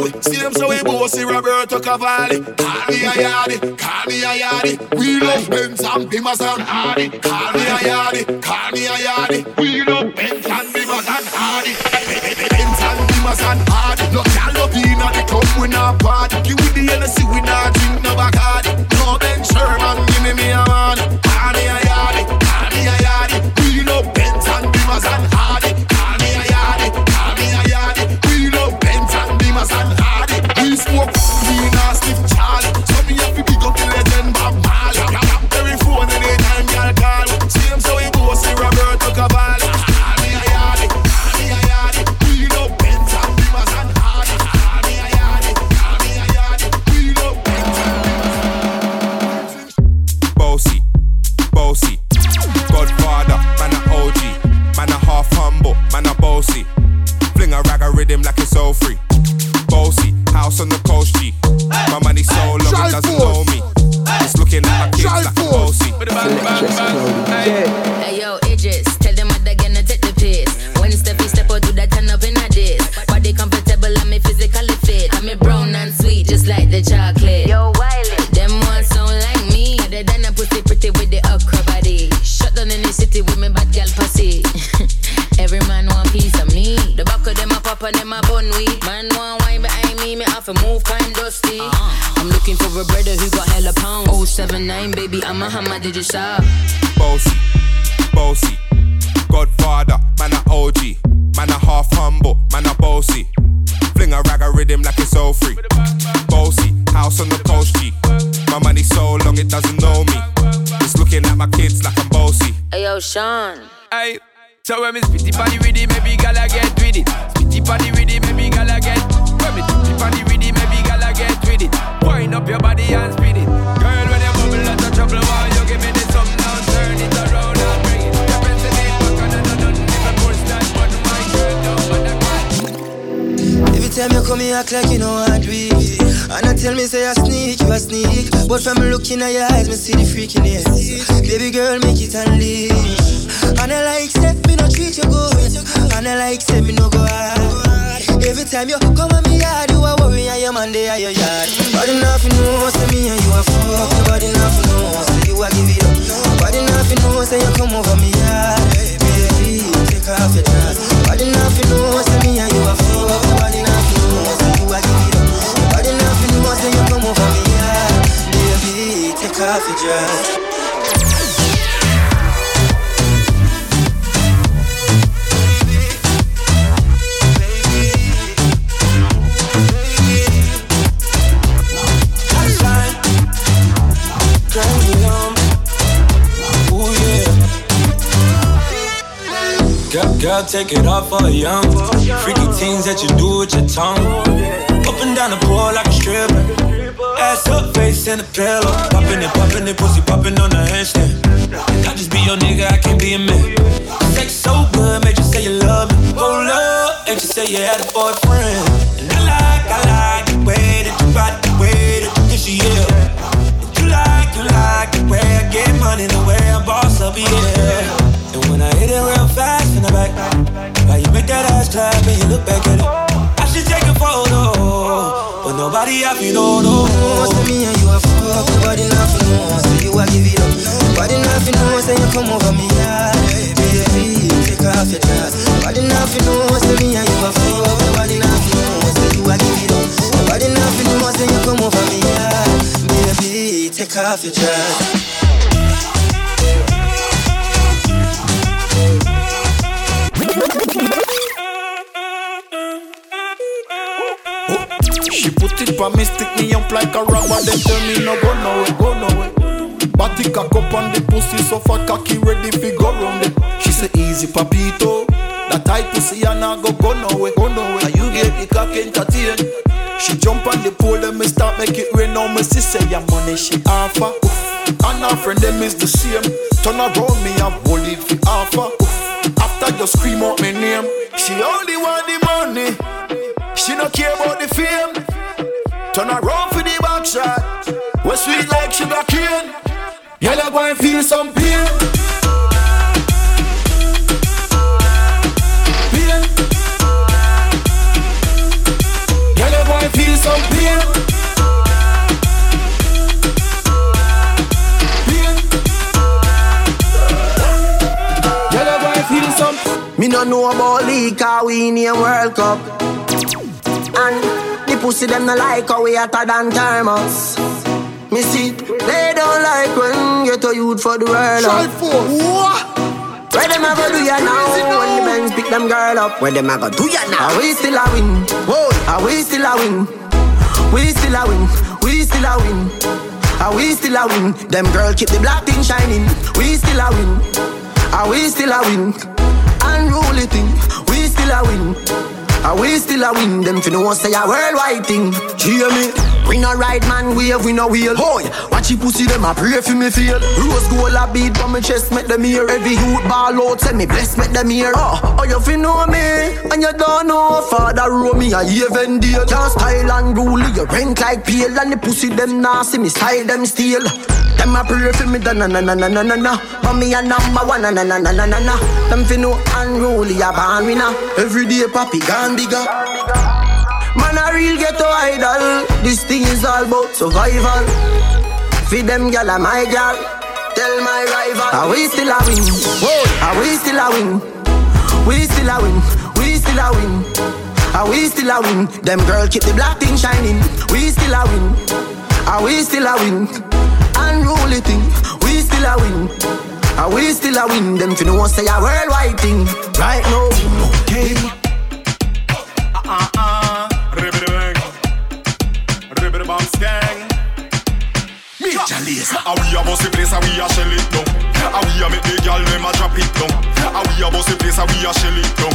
Me. See them so we bossy Roberto Cavalli. Call me a yardie, call me a yardie. We love Benz and Bimmers and Hardy. Call me a yardie, call me a yardie. We love Benz and Bimmers and Hardy. Benz and Bimmers and Hardy. Yo, Sean. Hey, so when me spitty party with it, maybe gala get with it. Spitty party with it, maybe gala get. When me spitty party with it, maybe gala get with it. Wind up your body and spin it. Girl, when you bubble out of trouble, why you give me this some now? Turn it around and bring it. You're pressing it back and I don't even push that but my girl don't Every time you come here, act like you know I do it. And I tell me, say I sneak, you a sneak. But from looking at your eyes, me see the freakiness. Baby girl, make it unleash. And I like, say, me no treat you good. And I like, say, me no go hard. Every time you come at me yard, you a worry, and your man there at your yard. Body nothing know, say me and you a fuck. Body nothing know, say you a give it up. Body nothing know, say you come over me yard. Baby, take off your dress. Body nothing know, say me and you a fuck. Body nothing know, say you a give it up. Body nothing know, say you come over me yard. Baby, take off your dress. Take it off for young. Freaky things that you do with your tongue. Up and down the pole like a stripper. Ass up, face in the pillow. Popping it, popping it, pussy popping on the handstand. I just be your nigga, I can't be a man. Sex so good, made you say you love me. Hold up, and you say you had a boyfriend. And I like, I like the way that you body, the way that you kiss your ear. You like, you like the way I get money, the way I boss up, yeah and I hit it real fast in the back. Now you make that ass clap and you look back at it? I should take a photo but nobody up you don't know. Me and you are fuck, nobody nothing more. So you are giving up. Nobody nothing more? Say you come over me baby take off your dress. Nobody nothing more? Say me and you are fuck, nobody nothing more. So you I give up. Nobody nothing more? Say you come over me baby take off your dress. She put it for me, stick me up like a rubber, then tell me no go nowhere, go nowhere. Body cock up on the pussy, so fat cocky ready fi go round it. She say easy papito, that tight pussy and I go go nowhere, go nowhere. You get the cock entertain. She jump on the pole, then me start make it rain. Me see say your money she Oof. and her friend them is the same. Turn around me and it fi offer. Oof. After you scream out my name, she only want the money. She no care about the fame. Turn around for the back shot. We sweet like sugar cane. Go and feel some. Pain. Me no know about league, cause we in a World Cup. And the pussy them no like how we hotter than thermos. Me see, they don't like when get a youth for the world up. What? Where them a go do ya now? When the Benz pick them girl up, where them a go do ya now? Are we still a win? Whoa, are we still a win? We still a win. We still a win. Are we still a win? Them girl keep the black thing shining. We still a win. Are we still a win? Unruly thing. We still a win. Are we still a win? Them fi know say a worldwide thing. Hear me? We no ride man wave, we no wheel. Boy, watch you pussy them a pray for me feel. Rose gold a beat on my chest, make them hear. Every youth ball out, say me bless, make them hear. Oh, oh you fi know me, and you don't know father row me a even deal. Can't style and rule, you rank like pale, and the pussy them nasty, me style them steal. Them a pray for me, da na na na na na na na. Me a number one, na na na na na na. Them fi know unruly a born winner. Every day papi gone bigger. Man a real ghetto idol. This thing is all about survival. Feed them gyal a my gyal. Tell my rival. Are we still a win? Whoa. Are we still a win? We still a win. We still a win. Are we still a win? Them girl keep the black thing shining. We still a win. Are we still a win? Unruly thing. We still a win. Are we still a win? Them fi know say a worldwide thing. Right now. Okay. How we a bossy place, we a shell it down. We a make the them a drop it down. We a bossy place, we a shell it down.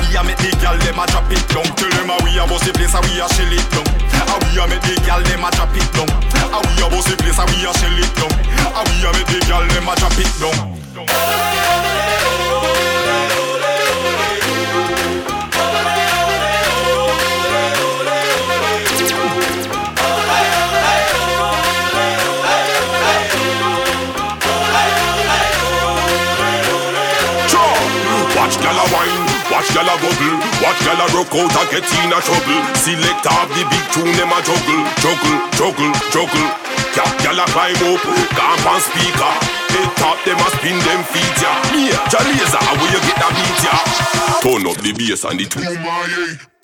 We a make the them a drop it down. Tell them we a bossy place, we a shell it down. We a make the them a drop it down. We a bossy place, we a shell it down. We a make the them a drop it down. Watch gyal a bubble, watch gyal a rock out and get in a trouble. Select off the big tune them a juggle, juggle, juggle, juggle. Cap gyal a climb up, camp on speaker. Head top them a spin them feet ya. Me, Jalazer, where you get that beat ya? Turn up the bass and the tune.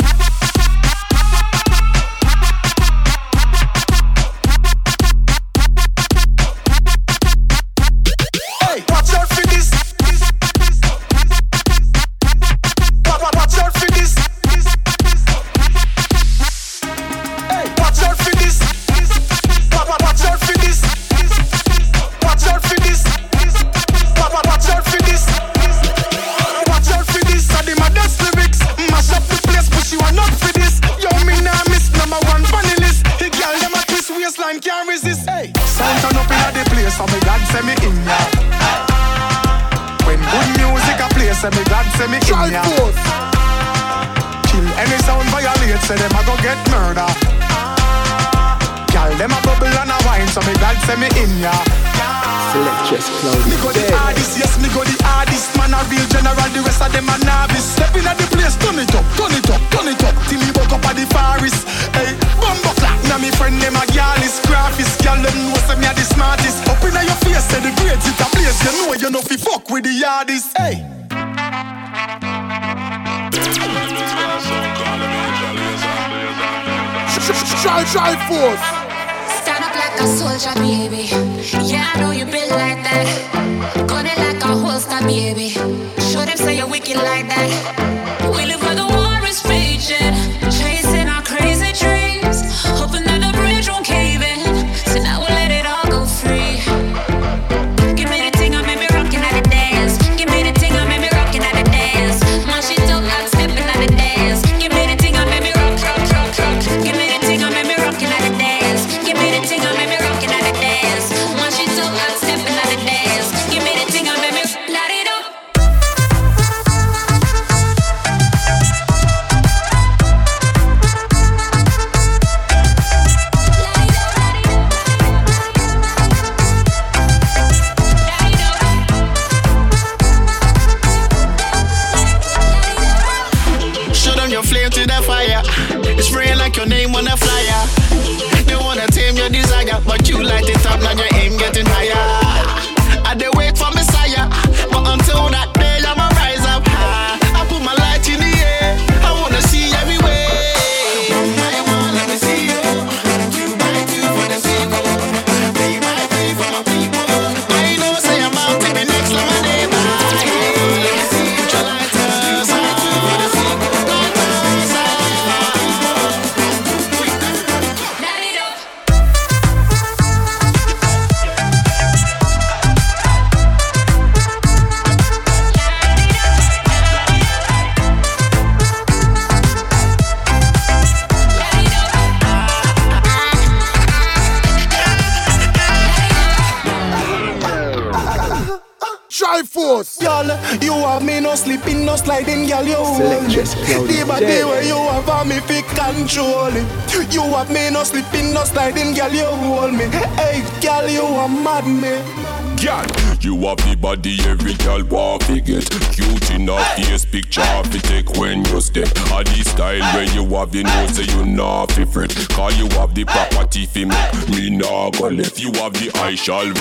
Have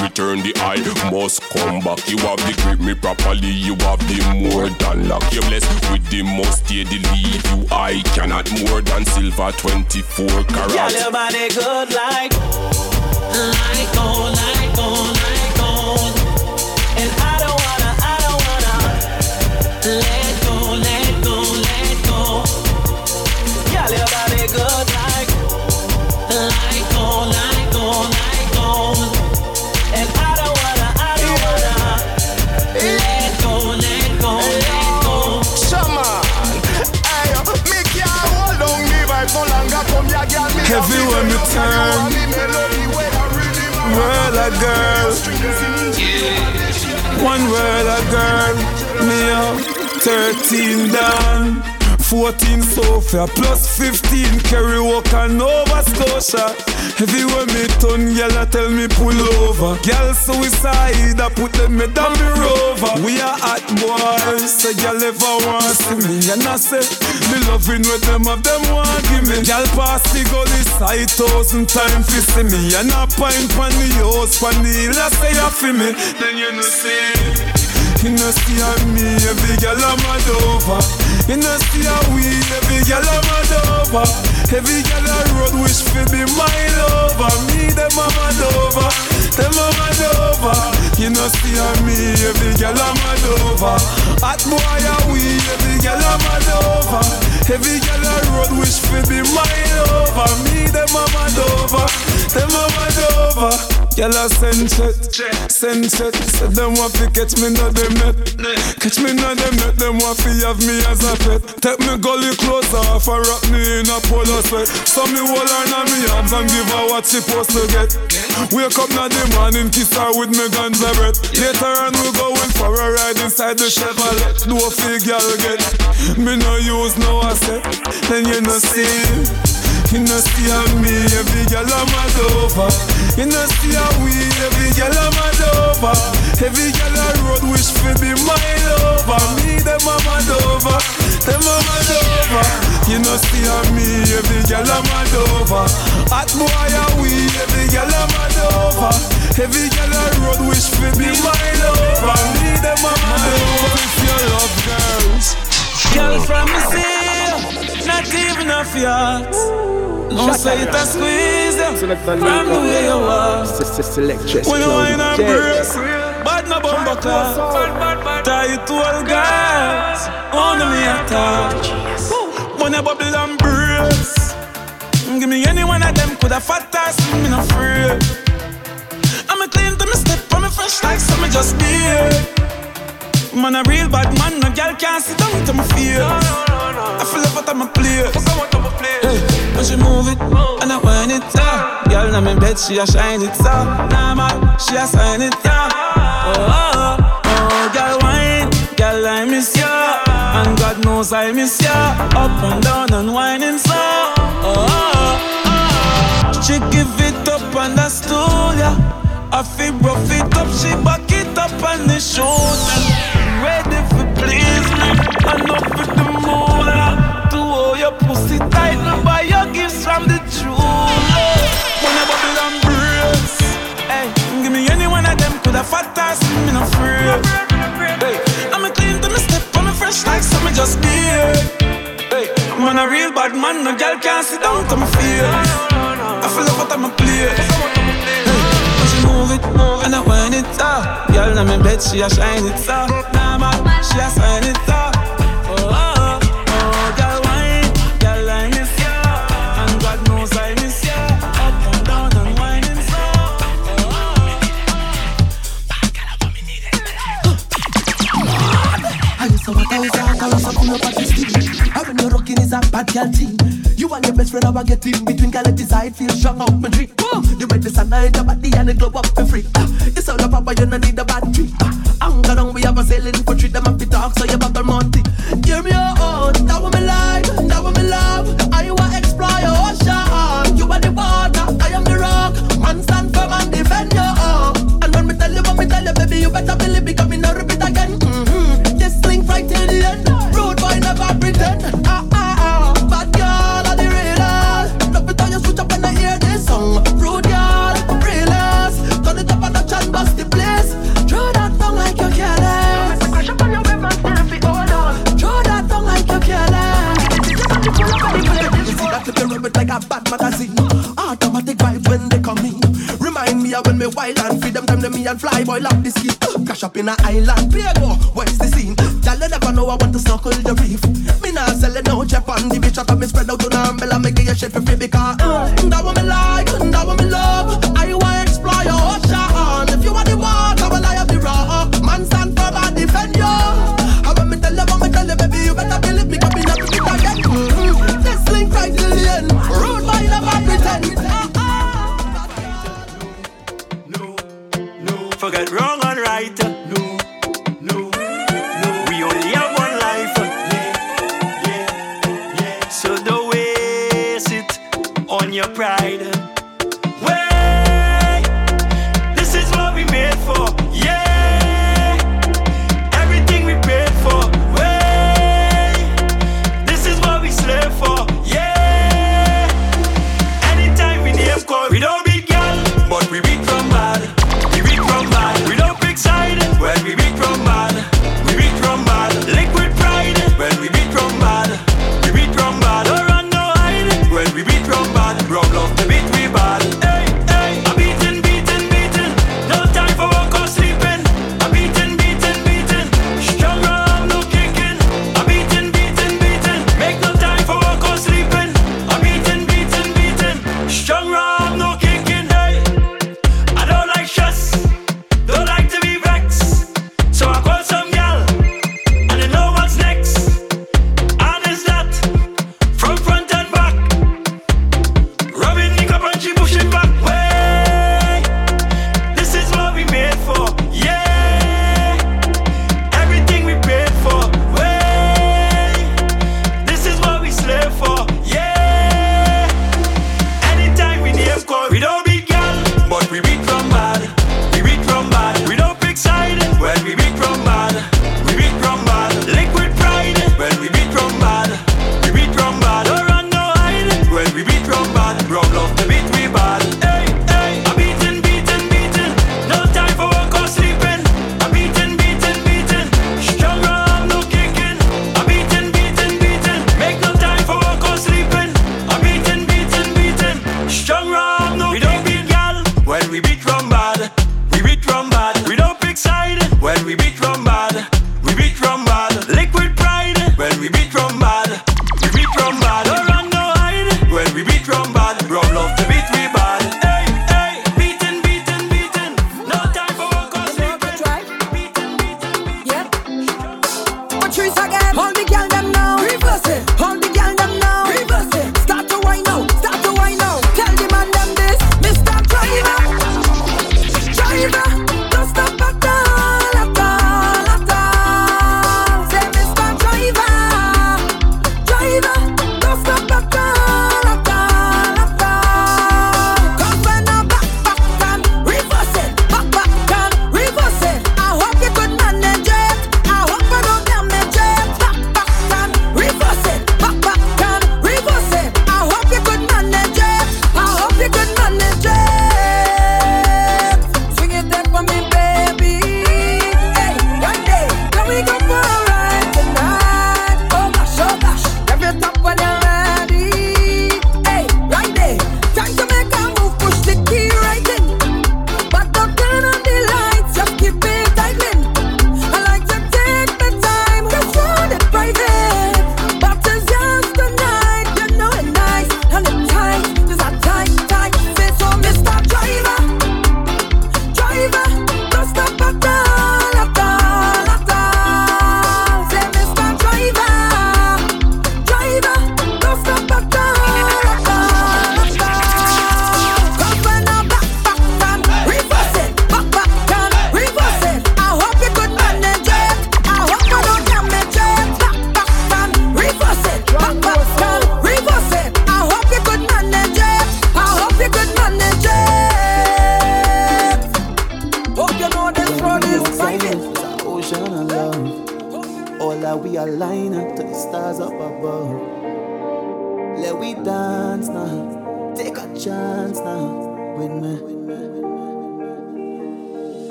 see me. And I pint pan the house, pan the I say you feel me. Then you know see you know see how me, every girl I'm over. You know see how we, every girl I'm over Every girl I road wish fi be my lover. Me them I'm mad over, them I'm mad over You know see on me, every girl I'm mad over Hot boy are we, every girl I'm mad over Every girl I road wish fi be my lover. Me them I'm mad over, them I'm mad over Girl I send chat, send chat Say them want fi catch me no them net Catch me no them net Them want fi have me as a pet. Take me gully closer, and wrap me in a polo sweat. So me hold her in me arms and give her what she supposed to get. Wake up now the morning kiss her with me guns a breath. Later on we going for a ride inside the Chevrolet. Do a fig girl get Me no use no asset Then you no see you know see how me, every girl I'm mad over. You know see how we, every girl I'm mad over. Every girl I road wish fi be my lover Me them I'm mad over, them I'm mad over. You know see how me, every girl I'm mad over. Hot boy are we, every girl I'm mad over. Every girl I road wish fi be my lover Me them I'm mad over. If you love girls Girl from the sea, not even a fiat. No say it a squeeze From the way you Selectress When you wine and brace Bad no bumbo class. Tie it to all girls Only a touch When you bubble and brace. Give me any one of them Coulda fat ass Me no afraid I'm a clean to me step I'm a fresh like so me just be it Man a real bad man No girl can't sit down to my face I feel like what I'm a place Hey, when she move it and I wind it up. Girl, in my bed, she a shine it up. Nah, man, she a sign it up. Oh, oh, oh, girl, wine, girl, I miss ya, and God knows I miss ya. Up and down and whining so. Oh, oh, oh. she give it up on the stool, yeah. I feel rough it up, she back it up on the shoulder. Ready she a shine it up. Nah, man, she a sign it up. I something up at this thing. And when you're rocking is a bad girl team. You and your best friend are getting between at side feel strong out my dream. Boom, you make the sun and your body and it glow up for free. Uh, it's all about you don't need a battery. Uh, Anger down we have a sailing for treat them up the talk so you bubble monty. Give me your own, that me like, that me love. I want explore your ocean. You are the water, I am the rock. Man stand firm and defend your own. And when me tell you what me tell you, baby, you better believe a bad magazine. Automatic vibes when they come in. Remind me of when me wild and free them time to me and fly boy love this kid. Crash up in a island, Diego, where's the scene? Y'all never know I want to circle the reef. Me nah sell it no chef on the beach. I me spread out to the umbrella, me give you shit for free because uh, that what me like, that what me love. Forget wrong and right. Uh, no, no, no. We only have one life. Uh, yeah, yeah, yeah. So don't waste it on your pride.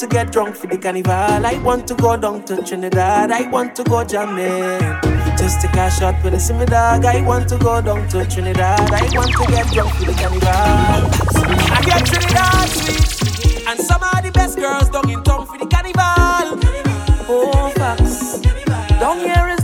to get drunk for the carnival. I want to go down to Trinidad. I want to go jamming. Just to cash out with a simmer dog. I want to go down to Trinidad. I want to get drunk for the carnival. I get Trinidad sweet and some are the best girls down in town for the carnival. Oh facts. Down here is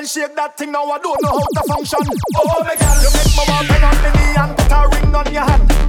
and shake that thing. Now I don't know how to function. Oh my girl, you make my want hang on the knee and put a ring on your hand.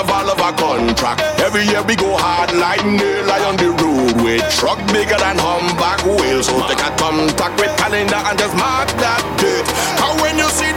of all of our contract. Every year we go hard like nail lie on the road with truck bigger than humpback wheels so they can come talk with calendar and just mark that date. How when you see